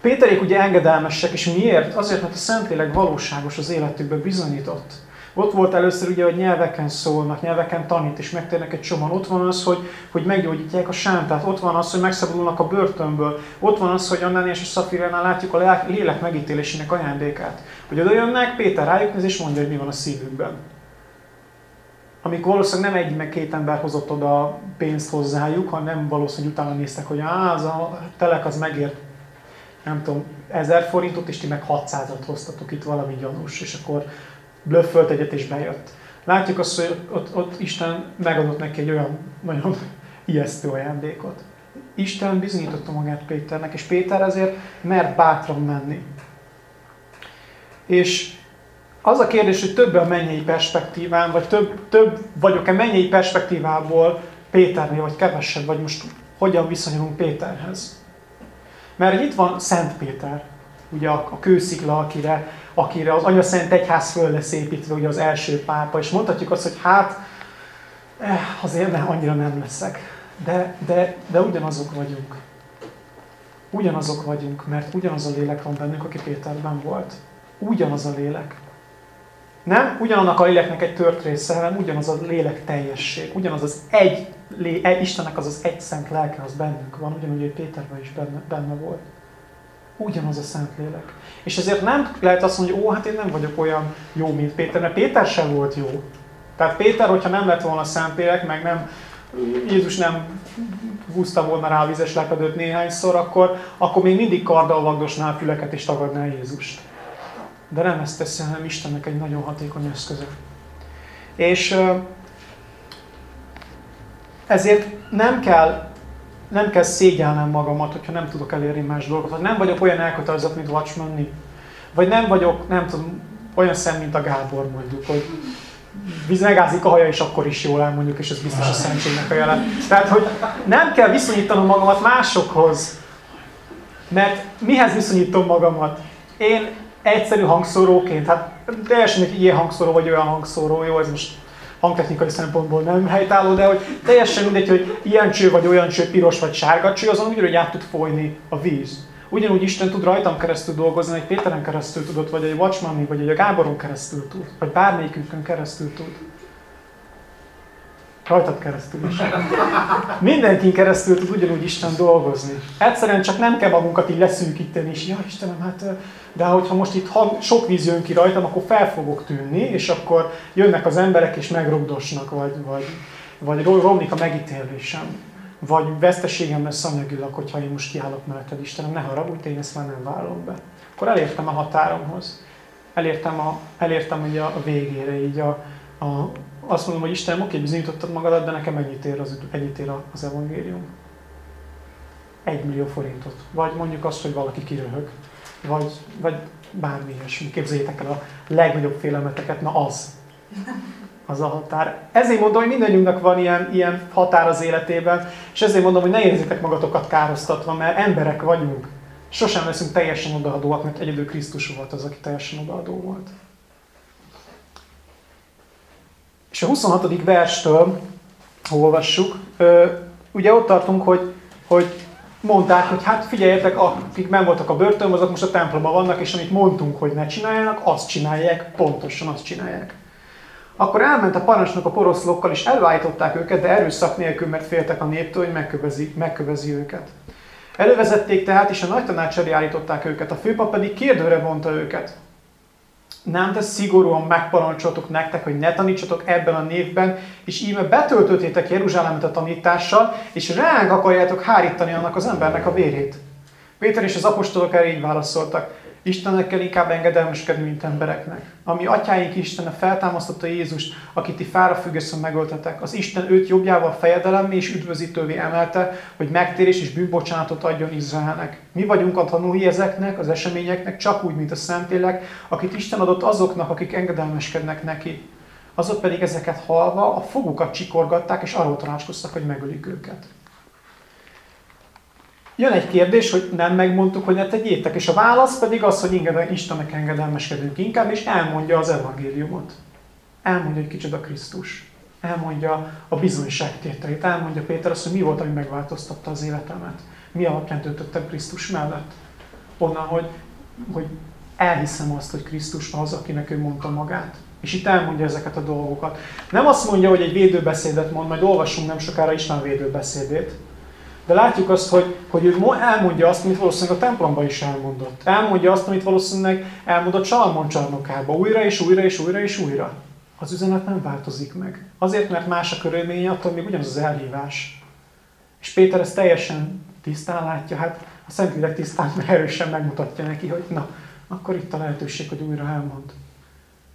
Péterék ugye engedelmesek, és miért? Azért, mert a Szentlélek valóságos az életükben bizonyított. Ott volt először ugye, hogy nyelveken szólnak, nyelveken tanít, és megtérnek egy csomóan. Ott van az, hogy, hogy meggyógyítják a sántát. Ott van az, hogy megszabadulnak a börtönből. Ott van az, hogy annál és a Szafiránál látjuk a lélek megítélésének ajándékát. Hogy oda jönnek, Péter rájuk néz, és mondja, hogy mi van a szívükben. Amikor valószínűleg nem egy meg két ember hozott oda pénzt hozzájuk, hanem valószínűleg utána néztek, hogy az a telek az megért nem tudom, 1000 forintot, és ti meg 600-at hoztatok itt valami gyanús, és akkor blöffölt egyet, és bejött. Látjuk azt, hogy ott, ott Isten megadott neki egy olyan nagyon ijesztő ajándékot. Isten bizonyította magát Péternek, és Péter ezért mert bátran menni. És az a kérdés, hogy több a mennyei perspektíván, vagy több, több vagyok-e mennyei perspektívából Péternél, vagy kevesebb, vagy most hogyan viszonyulunk Péterhez. Mert itt van Szent Péter, ugye a, a kőszikla, akire, akire az Anya Szent Egyház föl lesz építve, ugye az első pápa, és mondhatjuk azt, hogy hát eh, azért ne, annyira nem leszek. De, de, de ugyanazok vagyunk. Ugyanazok vagyunk, mert ugyanaz a lélek van bennünk, aki Péterben volt. Ugyanaz a lélek. Nem ugyanannak a léleknek egy tört része, hanem ugyanaz a lélek teljesség. Ugyanaz az egy, lé, egy Istennek az az egy szent lelke, az bennünk van, ugyanúgy, hogy Péterben is benne, benne volt. Ugyanaz a szent lélek. És ezért nem lehet azt mondani, hogy ó, hát én nem vagyok olyan jó, mint Péter, mert Péter sem volt jó. Tehát Péter, hogyha nem lett volna szent lélek, meg nem, Jézus nem húzta volna rá a vizes lepedőt néhányszor, akkor, akkor még mindig karddal vagdosná a füleket és tagadná Jézust. De nem ezt teszi, hanem Istennek egy nagyon hatékony eszköze. És ezért nem kell, nem kell szégyelnem magamat, hogyha nem tudok elérni más dolgokat, vagy nem vagyok olyan elkötelezett, mint Watchman vagy nem vagyok, nem tudom, olyan szem, mint a Gábor mondjuk, hogy megázik a haja, és akkor is jól áll mondjuk, és ez biztos a szentségnek a jelen. Tehát, hogy nem kell viszonyítanom magamat másokhoz, mert mihez viszonyítom magamat? Én egyszerű hangszóróként, hát teljesen egy ilyen hangszóró vagy olyan hangszóró, jó, ez most hangtechnikai szempontból nem helytálló, de hogy teljesen mindegy, hogy ilyen cső vagy olyan cső, piros vagy sárga cső, azon ugyanúgy át tud folyni a víz. Ugyanúgy Isten tud rajtam keresztül dolgozni, egy Péteren keresztül tudott, vagy egy Watchman, vagy egy Gáboron keresztül tud, vagy bármelyikünkön keresztül tud. Rajtad keresztül is. Mindenkin keresztül tud ugyanúgy Isten dolgozni. Egyszerűen csak nem kell magunkat így leszűkíteni, és ja Istenem, hát de hogyha most itt sok víz jön ki rajtam, akkor fel fogok tűnni, és akkor jönnek az emberek és megrugdosnak, vagy, vagy, vagy romlik a megítélésem. Vagy veszteségem lesz anyagilag, hogyha én most kiállok melletted, Istenem, ne haragudj, én ezt már nem vállom be. Akkor elértem a határomhoz. Elértem a, elértem ugye a végére, így a, a, azt mondom, hogy Istenem, oké, bizonyítottad magadat, de nekem ennyit ér az, ennyit ér az evangélium. Egy millió forintot. Vagy mondjuk azt, hogy valaki kiröhög vagy, vagy bármi ilyesmi. Képzeljétek el a legnagyobb félelmeteket, na az. az a határ. Ezért mondom, hogy mindannyiunknak van ilyen, ilyen határ az életében, és ezért mondom, hogy ne érzitek magatokat károsztatva, mert emberek vagyunk. Sosem leszünk teljesen odaadóak, mert egyedül Krisztus volt az, aki teljesen odaadó volt. És a 26. verstől, olvassuk, ugye ott tartunk, hogy, hogy mondták, hogy hát figyeljetek, akik nem voltak a börtönben, azok most a templomban vannak, és amit mondtunk, hogy ne csináljanak, azt csinálják, pontosan azt csinálják. Akkor elment a parancsnok a poroszlókkal, és elvállították őket, de erőszak nélkül, mert féltek a néptől, hogy megkövezi, megkövezi őket. Elővezették tehát, és a nagy tanács elé állították őket. A főpap pedig kérdőre vonta őket. Nem te szigorúan megparancsoltuk nektek, hogy ne tanítsatok ebben a névben, és íme betöltöttétek Jeruzsálemet a tanítással, és ránk akarjátok hárítani annak az embernek a vérét. Péter és az apostolok erre így válaszoltak. Istennek kell inkább engedelmeskedni, mint embereknek. Ami atyáink Istene feltámasztotta Jézust, akit ti fára függesztően megöltetek. Az Isten őt jobbjával fejedelemmé és üdvözítővé emelte, hogy megtérés és bűnbocsánatot adjon Izraelnek. Mi vagyunk a tanúi ezeknek, az eseményeknek, csak úgy, mint a Szentélek, akit Isten adott azoknak, akik engedelmeskednek neki. Azok pedig ezeket halva a fogukat csikorgatták, és arról tanácskoztak, hogy megölik őket. Jön egy kérdés, hogy nem megmondtuk, hogy ne tegyétek, és a válasz pedig az, hogy ingeden, Istennek engedelmeskedünk inkább, és elmondja az evangéliumot. Elmondja, hogy kicsoda Krisztus. Elmondja a bizonyságtételét. Elmondja Péter azt, hogy mi volt, ami megváltoztatta az életemet. Mi alapján töltöttem Krisztus mellett. Onnan, hogy, hogy elhiszem azt, hogy Krisztus az, akinek ő mondta magát. És itt elmondja ezeket a dolgokat. Nem azt mondja, hogy egy védőbeszédet mond, majd olvassunk nem sokára Isten védőbeszédét, de látjuk azt, hogy, hogy ő elmondja azt, amit valószínűleg a templomban is elmondott. Elmondja azt, amit valószínűleg elmondott Salmon csarnokába, újra és újra és újra és újra. Az üzenet nem változik meg. Azért, mert más a körülmény, attól még ugyanaz az elhívás. És Péter ezt teljesen tisztán látja, hát a Szentlélek tisztán erősen megmutatja neki, hogy na, akkor itt a lehetőség, hogy újra elmond.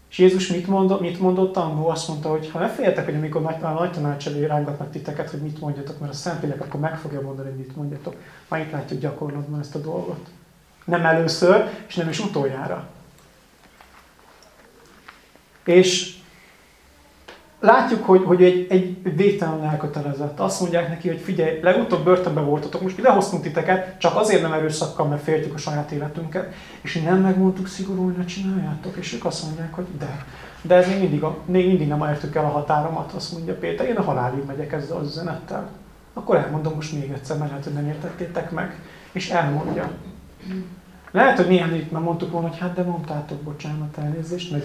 És Jézus mit mondott, mit mondott annó? Azt mondta, hogy ha ne féljetek, hogy amikor nagy, a nagy tanács elé rángatnak titeket, hogy mit mondjatok, mert a Szentlélek akkor meg fogja mondani, hogy mit mondjatok. Már itt látjuk gyakorlatban ezt a dolgot. Nem először, és nem is utoljára. És látjuk, hogy, hogy egy, egy végtelen elkötelezett. Azt mondják neki, hogy figyelj, legutóbb börtönben voltatok, most idehoztunk titeket, csak azért nem erőszakkal, mert féltjük a saját életünket, és nem megmondtuk szigorúan, hogy ne csináljátok. És ők azt mondják, hogy de. De ez még mindig, a, még mindig nem értük el a határomat, azt mondja Péter, én a halálig megyek ezzel az üzenettel. Akkor elmondom most még egyszer, mert lehet, hogy nem értettétek meg. És elmondja. Lehet, hogy néhány itt már mondtuk volna, hogy hát de mondtátok, bocsánat, elnézést, meg.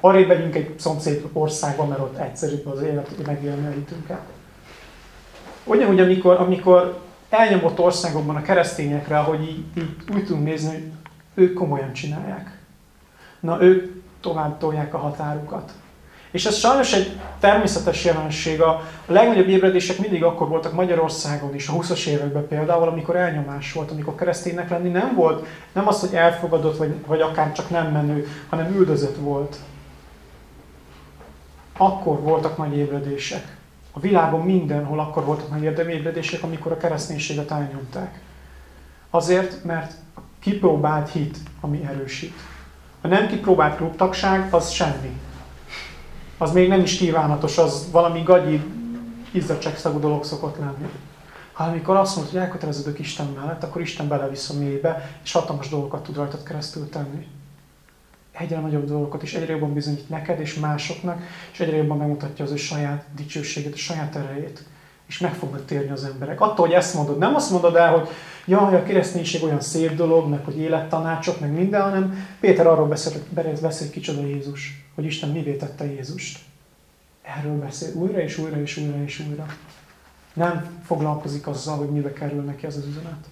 Arrébb megyünk egy szomszéd országba, mert ott egyszerűbb az élet, megélni a hitünket. Ugyanúgy, amikor, amikor elnyomott országokban a keresztényekre, ahogy így, így úgy tudunk nézni, hogy ők komolyan csinálják. Na, ők tovább tolják a határukat. És ez sajnos egy természetes jelenség. A legnagyobb ébredések mindig akkor voltak Magyarországon is, a 20-as években például, amikor elnyomás volt, amikor kereszténynek lenni nem volt, nem az, hogy elfogadott, vagy, vagy akár csak nem menő, hanem üldözött volt. Akkor voltak nagy ébredések. A világon mindenhol akkor voltak nagy ébredések, amikor a kereszténységet elnyomták. Azért, mert kipróbált hit, ami erősít. A nem kipróbált klubtagság, az semmi az még nem is kívánatos, az valami gagyi, izzadságszagú dolog szokott lenni. Ha amikor azt mondod, hogy elköteleződök Isten mellett, akkor Isten belevisz a mélybe, és hatalmas dolgokat tud rajtad keresztül tenni. Egyre nagyobb dolgokat, és egyre jobban bizonyít neked és másoknak, és egyre jobban megmutatja az ő saját dicsőségét, a saját erejét. És meg fognak térni az emberek. Attól, hogy ezt mondod, nem azt mondod el, hogy jaj, a kereszténység olyan szép dolog, meg hogy élettanácsok, meg minden, hanem Péter arról beszél, beszél hogy kicsoda Jézus, hogy Isten mivé tette Jézust. Erről beszél újra és újra és újra és újra. Nem foglalkozik azzal, hogy mibe kerül neki ez az üzenet.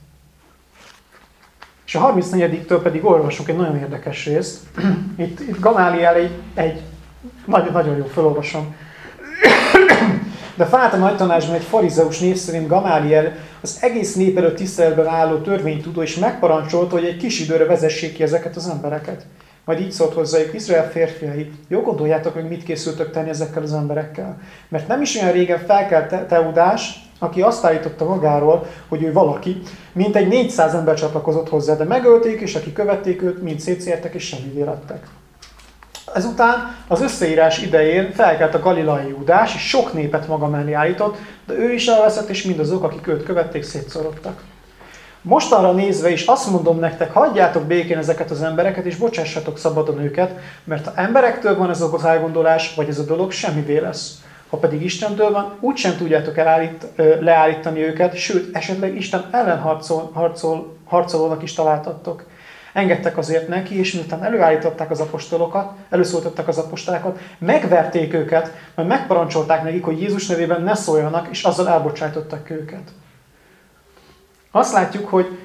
És a 34-től pedig olvasok egy nagyon érdekes részt. Itt, itt Gamáliel egy, egy nagyon, nagyon jó, felolvasom. De Fát a nagy tanácsban egy farizeus név szerint Gamáliel az egész nép előtt tiszteletben álló törvénytudó, és megparancsolta, hogy egy kis időre vezessék ki ezeket az embereket. Majd így szólt hozzájuk, Izrael férfiai, jó gondoljátok, hogy mit készültök tenni ezekkel az emberekkel. Mert nem is olyan régen felkelt Teudás, aki azt állította magáról, hogy ő valaki, mint egy 400 ember csatlakozott hozzá, de megölték, és aki követték őt, mind szétszértek, és semmi lettek. Ezután az összeírás idején felkelt a galilai Júdás, és sok népet maga mellé állított, de ő is elveszett, és mindazok, akik őt követték, szétszorodtak. Most arra nézve is azt mondom nektek, hagyjátok békén ezeket az embereket, és bocsássatok szabadon őket, mert ha emberektől van ez az elgondolás, vagy ez a dolog, semmi lesz. Ha pedig Istentől van, úgysem tudjátok elállít, leállítani őket, sőt, esetleg Isten ellen harcol, harcol, harcolónak is találtattok. Engedtek azért neki, és miután előállították az apostolokat, előszólítottak az apostákat, megverték őket, mert megparancsolták nekik, hogy Jézus nevében ne szóljanak, és azzal elbocsájtottak őket. Azt látjuk, hogy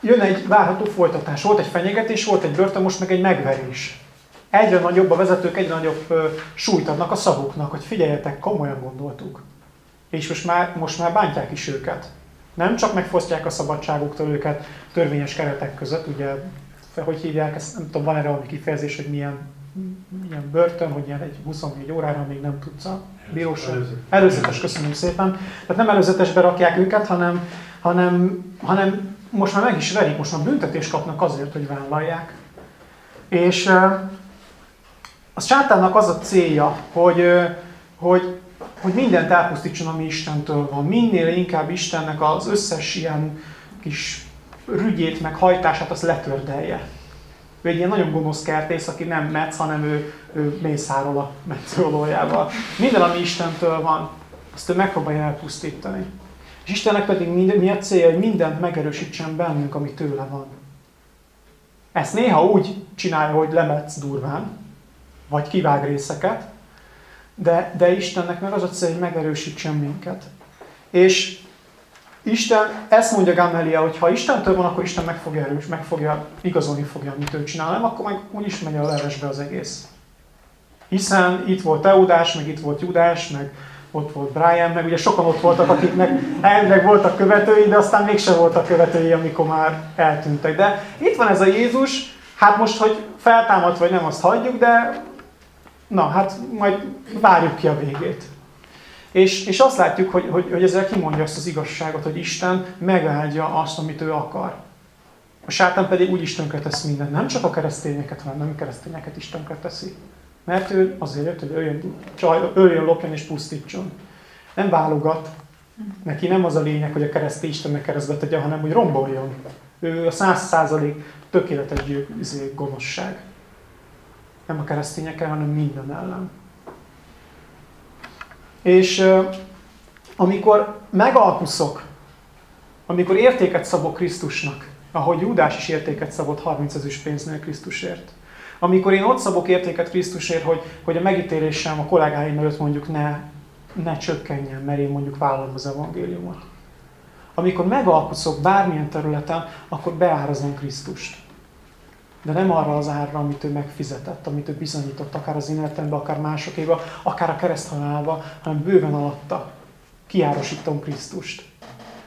jön egy várható folytatás. Volt egy fenyegetés, volt egy börtön, most meg egy megverés. Egyre nagyobb a vezetők, egyre nagyobb ö, súlyt adnak a szavuknak, hogy figyeljetek, komolyan gondoltuk. És most már, most már bántják is őket. Nem csak megfosztják a szabadságuktól őket törvényes keretek között, ugye, hogy hívják ezt, nem tudom, van erre valami kifejezés, hogy milyen, milyen börtön, hogy ilyen egy 24 órára még nem tudsz a bíróság. Előzetes, köszönöm szépen. Tehát nem előzetesbe rakják őket, hanem, hanem, hanem most már meg is verik, most már büntetést kapnak azért, hogy vállalják. És a sátánnak az a célja, hogy, hogy hogy mindent elpusztítson, ami Istentől van. Minél inkább Istennek az összes ilyen kis rügyét, meg hajtását, azt letördelje. Ő egy ilyen nagyon gonosz kertész, aki nem metsz, hanem ő, ő mészárol a metszőolójával. Minden, ami Istentől van, azt ő megpróbálja elpusztítani. És Istennek pedig minden, mi a célja, hogy mindent megerősítsen bennünk, ami tőle van. Ezt néha úgy csinálja, hogy lemetsz durván, vagy kivág részeket, de, de Istennek meg az a cél, hogy megerősítsen minket. És Isten, ezt mondja Gamelia, hogy ha Istentől van, akkor Isten meg fogja erős, meg fogja, igazolni fogja, amit ő csinál, nem, akkor meg úgyis megy a levesbe az egész. Hiszen itt volt Teudás, meg itt volt Judás, meg ott volt Brian, meg ugye sokan ott voltak, akiknek elvileg voltak követői, de aztán mégsem voltak követői, amikor már eltűntek. De itt van ez a Jézus, hát most, hogy feltámadt vagy nem, azt hagyjuk, de Na, hát majd várjuk ki a végét. És, és azt látjuk, hogy, hogy, hogy ezzel kimondja azt az igazságot, hogy Isten megáldja azt, amit ő akar. A sátán pedig úgy is tesz mindent. Nem csak a keresztényeket, hanem nem keresztényeket is teszi. Mert ő azért jött, hogy öljön, csaj, öljön lopjon és pusztítson. Nem válogat. Neki nem az a lényeg, hogy a keresztény Istennek keresztbe tegye, hanem hogy romboljon. Ő a száz százalék tökéletes izé, gonoszság nem a keresztényekkel, hanem minden ellen. És amikor megalkuszok, amikor értéket szabok Krisztusnak, ahogy Júdás is értéket szabott 30 ezüst pénznél Krisztusért, amikor én ott szabok értéket Krisztusért, hogy, hogy a megítélésem a kollégáim előtt mondjuk ne, ne csökkenjen, mert én mondjuk vállalom az evangéliumot. Amikor megalkuszok bármilyen területen, akkor beárazom Krisztust de nem arra az árra, amit ő megfizetett, amit ő bizonyított, akár az életemben, akár másokéba, akár a kereszthalálba, hanem bőven alatta. Kiárosítom Krisztust.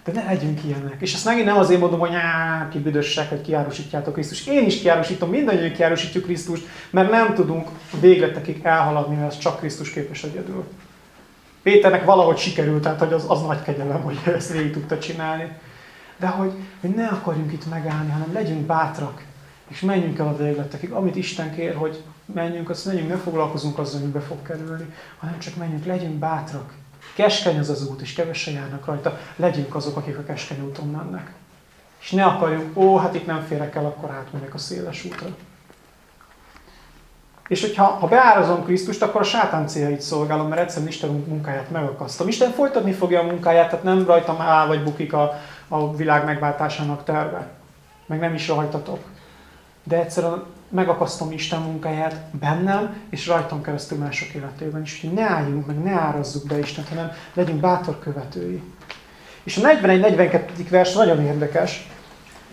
De ne legyünk ilyenek. És ezt megint nem azért mondom, hogy á, ki büdössek, hogy kiárosítjátok Krisztust. Én is kiárosítom, mindannyian kiárosítjuk Krisztust, mert nem tudunk végletekig elhaladni, mert ez csak Krisztus képes egyedül. Péternek valahogy sikerült, tehát hogy az, az nagy kegyelem, hogy ezt végig tudta csinálni. De hogy, hogy ne akarjunk itt megállni, hanem legyünk bátrak és menjünk el a végletekig. Amit Isten kér, hogy menjünk, azt menjünk, ne foglalkozunk azzal, hogy be fog kerülni, hanem csak menjünk, legyünk bátrak. Keskeny az az út, és kevesen járnak rajta. Legyünk azok, akik a keskeny úton mennek. És ne akarjuk, ó, hát itt nem férek el, akkor átmegyek a széles útra. És hogyha ha beárazom Krisztust, akkor a sátán céljait szolgálom, mert egyszerűen Isten munkáját megakasztom. Isten folytatni fogja a munkáját, tehát nem rajtam áll vagy bukik a, a világ megváltásának terve. Meg nem is rajtatok de egyszerűen megakasztom Isten munkáját bennem, és rajtam keresztül mások életében is. Úgyhogy ne álljunk meg, ne árazzuk be Istent, hanem legyünk bátor követői. És a 41-42. vers nagyon érdekes.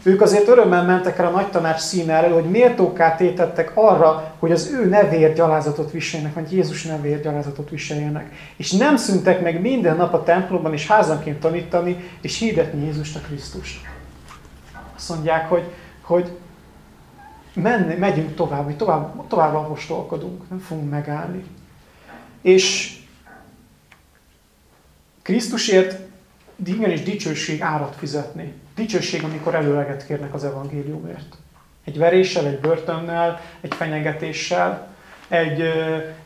Ők azért örömmel mentek el a nagy tanács színe elő, hogy méltóká tétettek arra, hogy az ő nevéért gyalázatot viseljenek, vagy Jézus nevéért gyalázatot viseljenek. És nem szüntek meg minden nap a templomban és házanként tanítani, és hirdetni Jézust a Krisztust. Azt mondják, hogy, hogy menni, megyünk tovább, hogy tovább, tovább apostolkodunk, nem fogunk megállni. És Krisztusért igenis dicsőség árat fizetni. Dicsőség, amikor előleget kérnek az evangéliumért. Egy veréssel, egy börtönnel, egy fenyegetéssel. egy,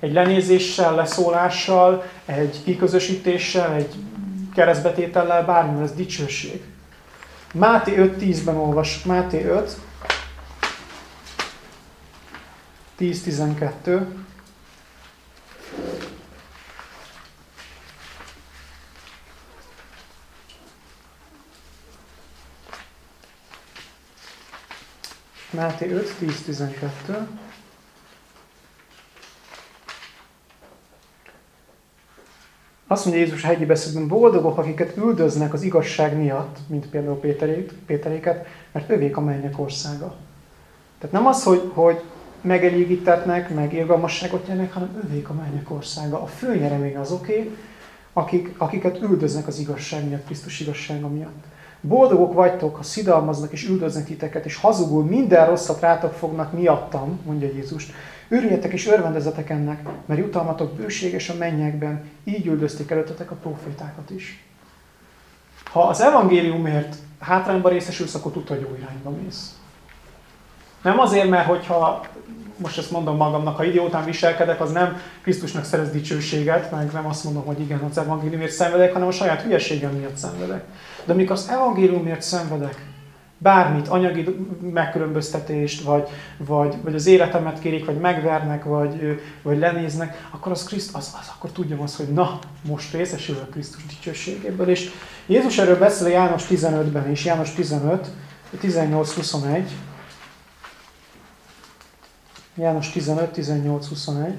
egy lenézéssel, leszólással, egy kiközösítéssel, egy keresztbetétellel, bármi, ez dicsőség. Máté 5.10-ben olvassuk. Máté 5, 10-12. Máté 5, 10, 12. Azt mondja Jézus hegyi beszédben, boldogok, akiket üldöznek az igazság miatt, mint például Péterét, Péteréket, mert övék a mennyek országa. Tehát nem az, hogy, hogy megelégítetnek, meg érgalmasságot nyernek, hanem övék a mennyek országa. A főnyeremény az oké, okay, akik, akiket üldöznek az igazság miatt, Krisztus igazsága miatt. Boldogok vagytok, ha szidalmaznak és üldöznek titeket, és hazugul minden rosszat rátok fognak miattam, mondja Jézus. Örüljetek és örvendezetek ennek, mert jutalmatok bőséges a mennyekben, így üldözték előttetek a profétákat is. Ha az evangéliumért hátrányba részesülsz, akkor tudod, hogy jó irányba mész. Nem azért, mert hogyha, most ezt mondom magamnak, ha idiótán viselkedek, az nem Krisztusnak szerez dicsőséget, meg nem azt mondom, hogy igen, az evangéliumért szenvedek, hanem a saját hülyeségem miatt szenvedek. De amikor az evangéliumért szenvedek, bármit, anyagi megkülönböztetést, vagy, vagy, vagy az életemet kérik, vagy megvernek, vagy, vagy lenéznek, akkor az, Kriszt, az, az akkor tudjam azt, hogy na, most részesül a Krisztus dicsőségéből. És Jézus erről beszél János 15-ben is, János 15, 18-21. János 15, 18, 21.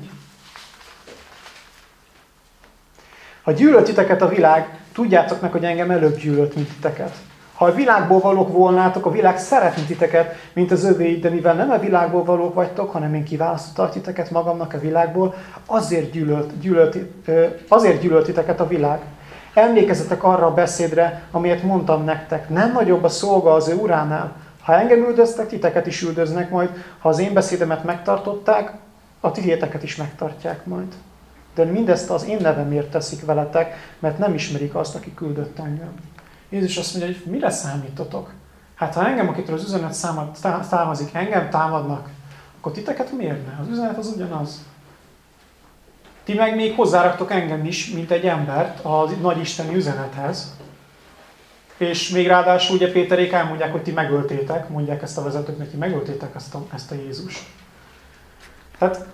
Ha gyűlölt titeket a világ, tudjátok meg, hogy engem előbb gyűlölt, mint titeket. Ha a világból valók volnátok, a világ szeretni titeket, mint az övé, de mivel nem a világból valók vagytok, hanem én kiválasztottak titeket magamnak a világból, azért gyűlölt, gyűlölt, azért gyűlölt titeket a világ. Emlékezzetek arra a beszédre, amelyet mondtam nektek. Nem nagyobb a szolga az ő uránál. Ha engem üldöztek, titeket is üldöznek majd. Ha az én beszédemet megtartották, a tiéteket is megtartják majd. De mindezt az én nevemért teszik veletek, mert nem ismerik azt, aki küldött engem. Jézus azt mondja, hogy mire számítotok? Hát ha engem, akitől az üzenet támazik, engem támadnak, akkor titeket miért ne? Az üzenet az ugyanaz. Ti meg még hozzáraktok engem is, mint egy embert a nagy isteni üzenethez. És még ráadásul ugye Péterék elmondják, hogy ti megöltétek, mondják ezt a vezetőknek, ti megöltétek ezt a, ezt a Jézus. Tehát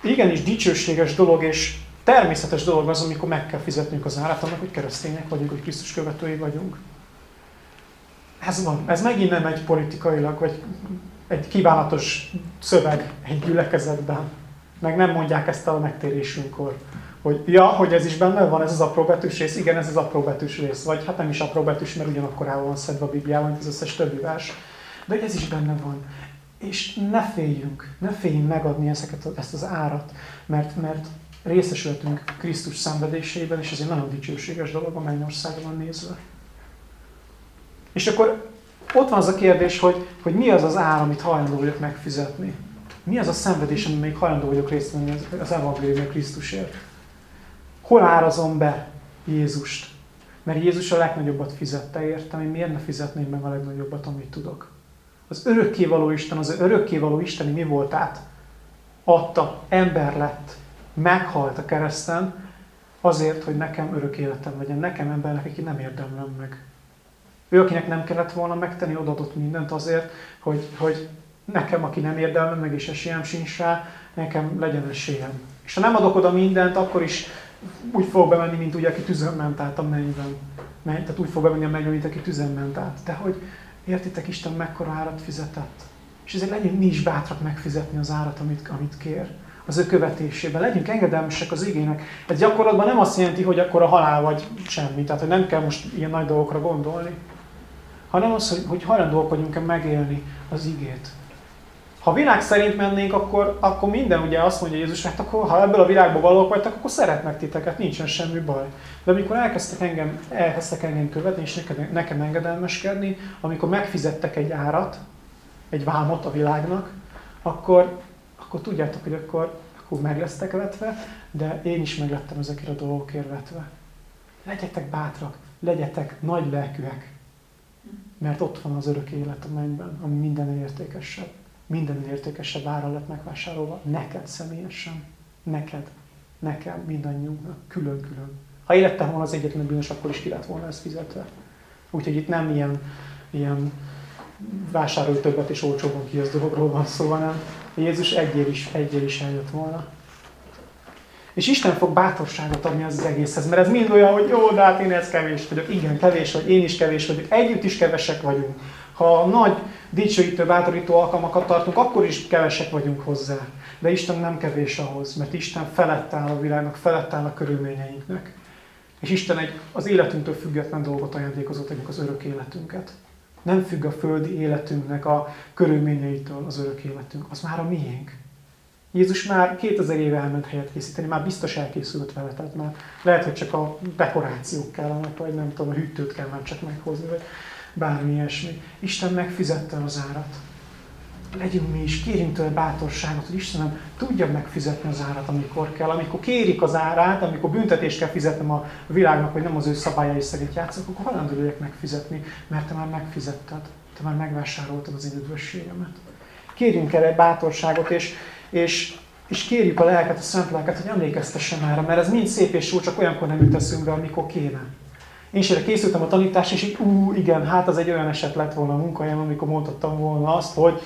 igenis dicsőséges dolog, és természetes dolog az, amikor meg kell fizetnünk az árat annak, hogy keresztények vagyunk, hogy Krisztus követői vagyunk. Ez van. Ez megint nem egy politikailag, vagy egy kívánatos szöveg egy gyülekezetben. Meg nem mondják ezt a megtérésünkkor. Hogy ja, hogy ez is benne van, ez az apróbetűs rész, igen, ez az apróbetűs rész. Vagy hát nem is apróbetűs, mert ugyanakkor el van szedve a Bibliában, mint az összes többi vers. De ez is benne van. És ne féljünk, ne féljünk megadni ezeket, ezt az árat, mert, mert részesültünk Krisztus szenvedéseiben, és ez egy nagyon dicsőséges dolog a mennyországban nézve. És akkor ott van az a kérdés, hogy, hogy mi az az ár, amit hajlandó vagyok megfizetni. Mi az a szenvedés, amit még hajlandó vagyok részt venni az evangélium Krisztusért. Hol árazom be Jézust? Mert Jézus a legnagyobbat fizette értem, én miért ne fizetném meg a legnagyobbat, amit tudok? Az örökkévaló Isten, az örökkévaló Isteni mi volt át? Adta, ember lett, meghalt a kereszten azért, hogy nekem örök életem legyen, nekem embernek, aki nem érdemlem meg. Ő, akinek nem kellett volna megtenni, odaadott mindent azért, hogy, hogy nekem, aki nem érdemlem meg, és esélyem sincs rá, nekem legyen esélyem. És ha nem adok oda mindent, akkor is úgy fog bemenni, mint ugye, aki tüzön ment át a mennyben. Tehát úgy fog bemenni a mennyben, mint aki tüzön ment át. De hogy értitek, Isten mekkora árat fizetett. És ezért legyünk mi is bátrak megfizetni az árat, amit, amit kér az ő követésében. Legyünk engedelmesek az igének. Ez gyakorlatban nem azt jelenti, hogy akkor a halál vagy semmi. Tehát, hogy nem kell most ilyen nagy dolgokra gondolni. Hanem az, hogy, hogy hajlandóak vagyunk-e megélni az igét. Ha világ szerint mennénk, akkor, akkor minden ugye azt mondja Jézus, hát akkor ha ebből a világból valók vagytok, akkor szeretnek titeket, nincsen semmi baj. De amikor elkezdtek engem, elkezdtek engem követni, és nekem, nekem engedelmeskedni, amikor megfizettek egy árat, egy vámot a világnak, akkor, akkor tudjátok, hogy akkor, akkor meg lesztek vetve, de én is meglettem ezekért a dolgokért vetve. Legyetek bátrak, legyetek nagy lelkűek, mert ott van az örök élet a mennyben, ami minden értékesebb. Minden értékesebb ára lett megvásárolva, neked személyesen, neked, nekem, mindannyiunknak, külön-külön. Ha élettem volna az egyetlen bűnös, akkor is ki lett volna ezt fizetve. Úgyhogy itt nem ilyen, ilyen vásárolj többet és olcsóban ki az dologról van szó, hanem Jézus egyér is, egyér is eljött volna. És Isten fog bátorságot adni az egészhez, mert ez mind olyan, hogy jó, de hát én ez kevés vagyok. Igen, kevés vagy, én is kevés vagyok, együtt is kevesek vagyunk. Ha nagy, dicsőítő, bátorító alkalmakat tartunk, akkor is kevesek vagyunk hozzá. De Isten nem kevés ahhoz, mert Isten felett áll a világnak, felett áll a körülményeinknek. És Isten egy az életünktől független dolgot ajándékozott nekünk az örök életünket. Nem függ a földi életünknek a körülményeitől az örök életünk, az már a miénk. Jézus már 2000 éve elment helyet készíteni, már biztos elkészült vele, tehát már lehet, hogy csak a dekorációk kellenek, vagy nem tudom, a hűtőt kell már csak meghozni, vagy bármi ilyesmi. Isten megfizette az árat. Legyünk mi is, kérjünk tőle bátorságot, hogy Istenem tudja megfizetni az árat, amikor kell. Amikor kérik az árát, amikor büntetést kell fizetnem a világnak, hogy nem az ő szabályai szerint játszok, akkor hajlandó legyek megfizetni, mert te már megfizetted, te már megvásároltad az üdvösségemet. Kérjünk erre bátorságot, és és, és kérjük a lelket, a szent lelket, hogy emlékeztessen már, mert ez mind szép és jó, csak olyankor nem jut eszünkbe, amikor kéne. Én is erre készültem a tanításra, és így, ú, igen, hát az egy olyan eset lett volna a munkahelyem, amikor mondhattam volna azt, hogy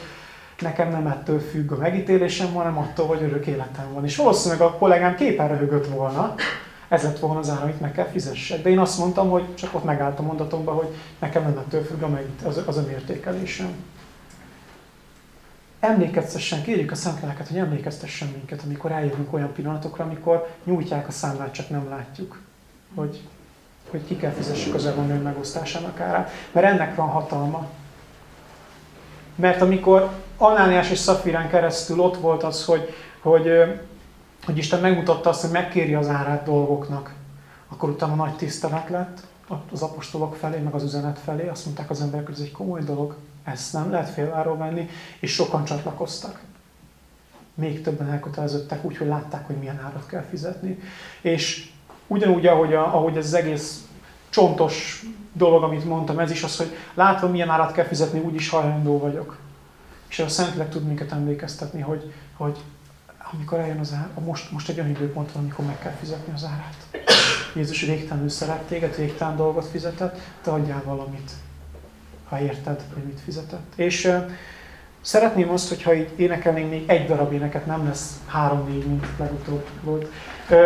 nekem nem ettől függ a megítélésem, hanem attól, hogy örök életem van. És valószínűleg a kollégám képen röhögött volna, ez lett volna az ára, amit meg kell fizessek. De én azt mondtam, hogy csak ott megállt a mondatomban, hogy nekem nem ettől függ az, az önértékelésem emlékeztessen, kérjük a Szent hogy emlékeztessen minket, amikor eljövünk olyan pillanatokra, amikor nyújtják a számlát, csak nem látjuk, hogy, hogy ki kell fizessük az evangélium megosztásának árát. Mert ennek van hatalma. Mert amikor Anániás és Szafirán keresztül ott volt az, hogy, hogy, hogy Isten megmutatta azt, hogy megkéri az árát dolgoknak, akkor utána nagy tisztelet lett az apostolok felé, meg az üzenet felé. Azt mondták az emberek, hogy ez egy komoly dolog. Ezt nem lehet féláról venni, és sokan csatlakoztak. Még többen elköteleződtek úgy, hogy látták, hogy milyen árat kell fizetni. És ugyanúgy, ahogy, a, ahogy ez az egész csontos dolog, amit mondtam, ez is az, hogy látva milyen árat kell fizetni, úgy is hajlandó vagyok. És a Szentlélek tud minket emlékeztetni, hogy, hogy amikor eljön az ár, most, most egy olyan időpont van, amikor meg kell fizetni az árát. Jézus végtelenül szeret téged, végtelen dolgot fizetett, te adjál valamit ha érted, hogy mit fizetett. És uh, szeretném azt, hogyha így énekelnénk még egy darab éneket, nem lesz három-négy, mint legutóbb volt. Uh,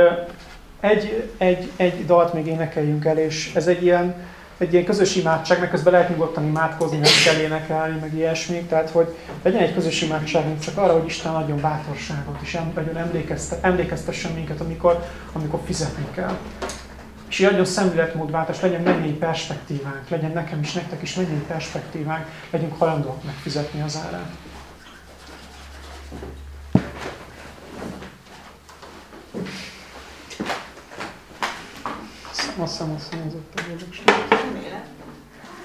egy, egy, egy dalt még énekeljünk el, és ez egy ilyen, egy ilyen közös imádság, meg közben lehet nyugodtan imádkozni, nem kell énekelni, meg ilyesmi, tehát hogy legyen egy közös imádságunk csak arra, hogy Isten adjon bátorságot, és nagyon emlékeztessen minket, amikor, amikor fizetni kell. És így adjon szemléletmódváltás, legyen mennyi perspektívánk, legyen nekem is, nektek is mennyi perspektívánk, legyünk hajlandóak megfizetni az árát. Azt hiszem, azt hiszem, az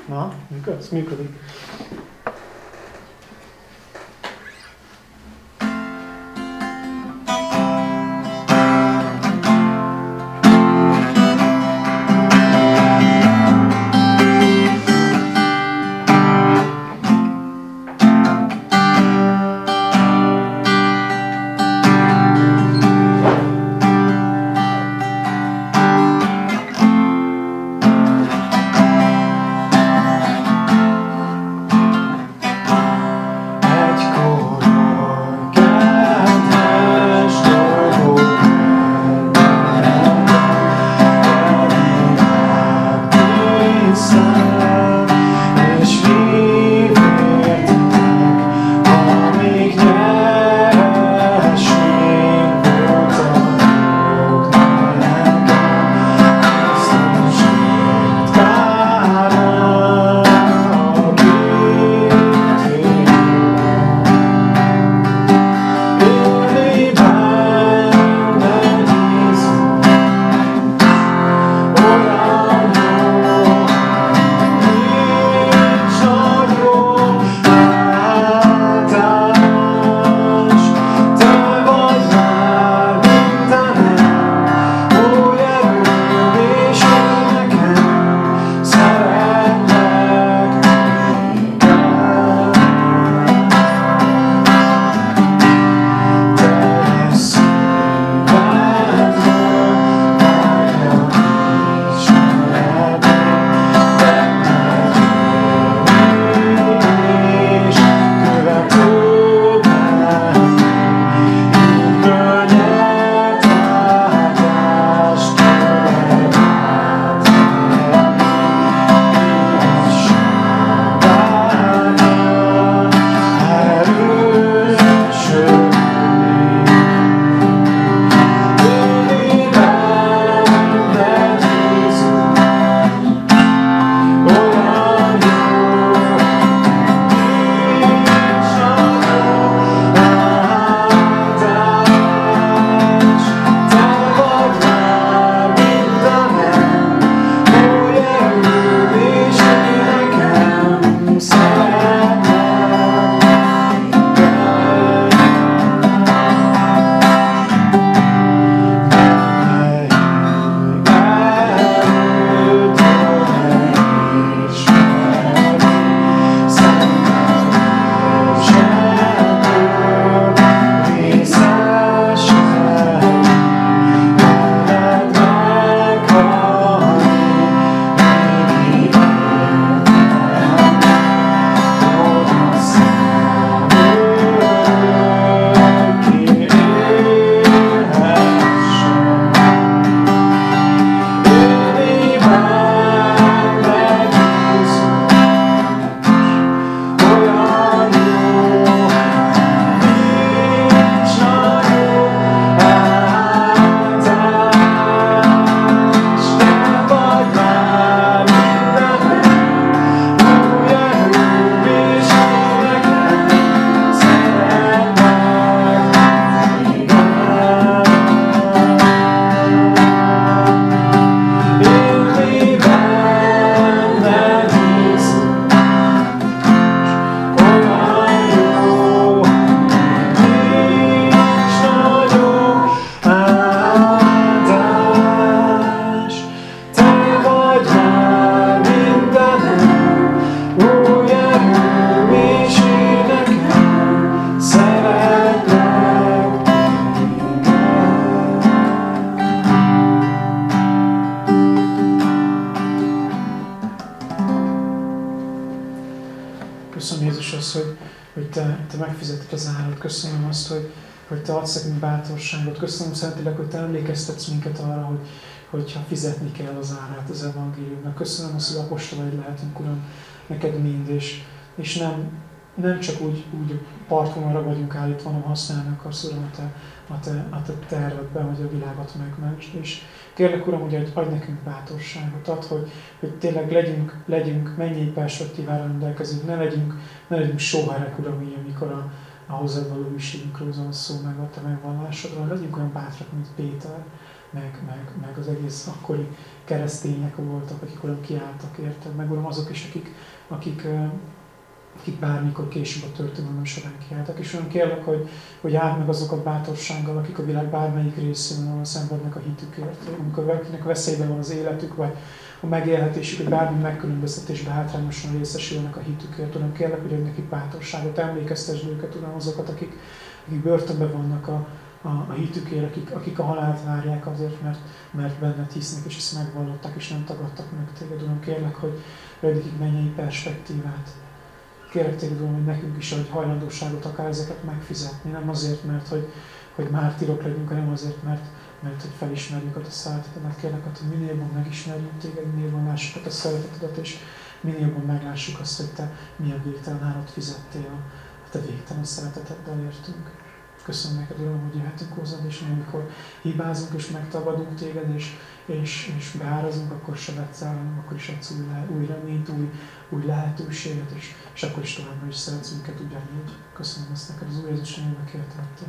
Na, működsz? Működik. Te megfizetted az árat. Köszönöm azt, hogy, hogy te adsz nekünk bátorságot. Köszönöm Szentileg, hogy te emlékeztetsz minket arra, hogy, hogyha fizetni kell az árát az evangéliumnak. Köszönöm azt, hogy apostolai lehetünk, Uram, neked mind, és, és nem, nem csak úgy, úgy partvonalra vagyunk állítva, hanem használni akarsz, Uram, a te, a te, a te tervedben, hogy a világot megmentsd. És kérlek, Uram, hogy adj nekünk bátorságot, add, hogy, hogy tényleg legyünk, legyünk mennyi perspektívára rendelkezünk, ne legyünk, ne legyünk sóherek, Uram, így, amikor a, a hozzád való hűségünkről van szó, meg a te megvallásodról, legyünk olyan bátrak, mint Péter, meg, meg, meg az egész akkori keresztények voltak, akik olyan kiálltak, érted? Meg uram azok is, akik, akik, akik bármikor később a történelem során kiálltak. És olyan kérlek, hogy, hogy áld meg azokat bátorsággal, akik a világ bármelyik részén ahol szenvednek a hitükért. Amikor valakinek veszélyben van az életük, vagy a megélhetésük, hogy bármi megkülönböztetésben hátrányosan részesülnek a hitükért. Tudom, kérlek, hogy nekik bátorságot, emlékeztesd őket, tudom, azokat, akik, akik börtönben vannak a, a, a hitükért, akik, akik a halált várják azért, mert, mert benned hisznek, és ezt megvallották, és nem tagadtak meg téged. Uram, kérlek, hogy nekik mennyei perspektívát. Kérlek téged, Uram, hogy nekünk is, hogy hajlandóságot akár ezeket megfizetni. Nem azért, mert hogy, hogy mártirok legyünk, hanem azért, mert, mert hogy felismerjük a te szeretetedet. Kérlek, hogy minél jobban megismerjünk téged, minél jobban lássuk a te szeretetedet, és minél jobban meglássuk azt, hogy te milyen végtelen árat fizettél a te végtelen szereteteddel értünk. Köszönöm neked, Uram, hogy jöhetünk hozzád, és amikor hibázunk és megtagadunk téged, és, és, és beárazunk, akkor se vetsz el, hanem akkor is adsz új, le, új reményt, új, új lehetőséget, és, és akkor is továbbra is szeretsz minket ugyanígy. Köszönöm ezt neked, az Úr Jézus névbe kértettél.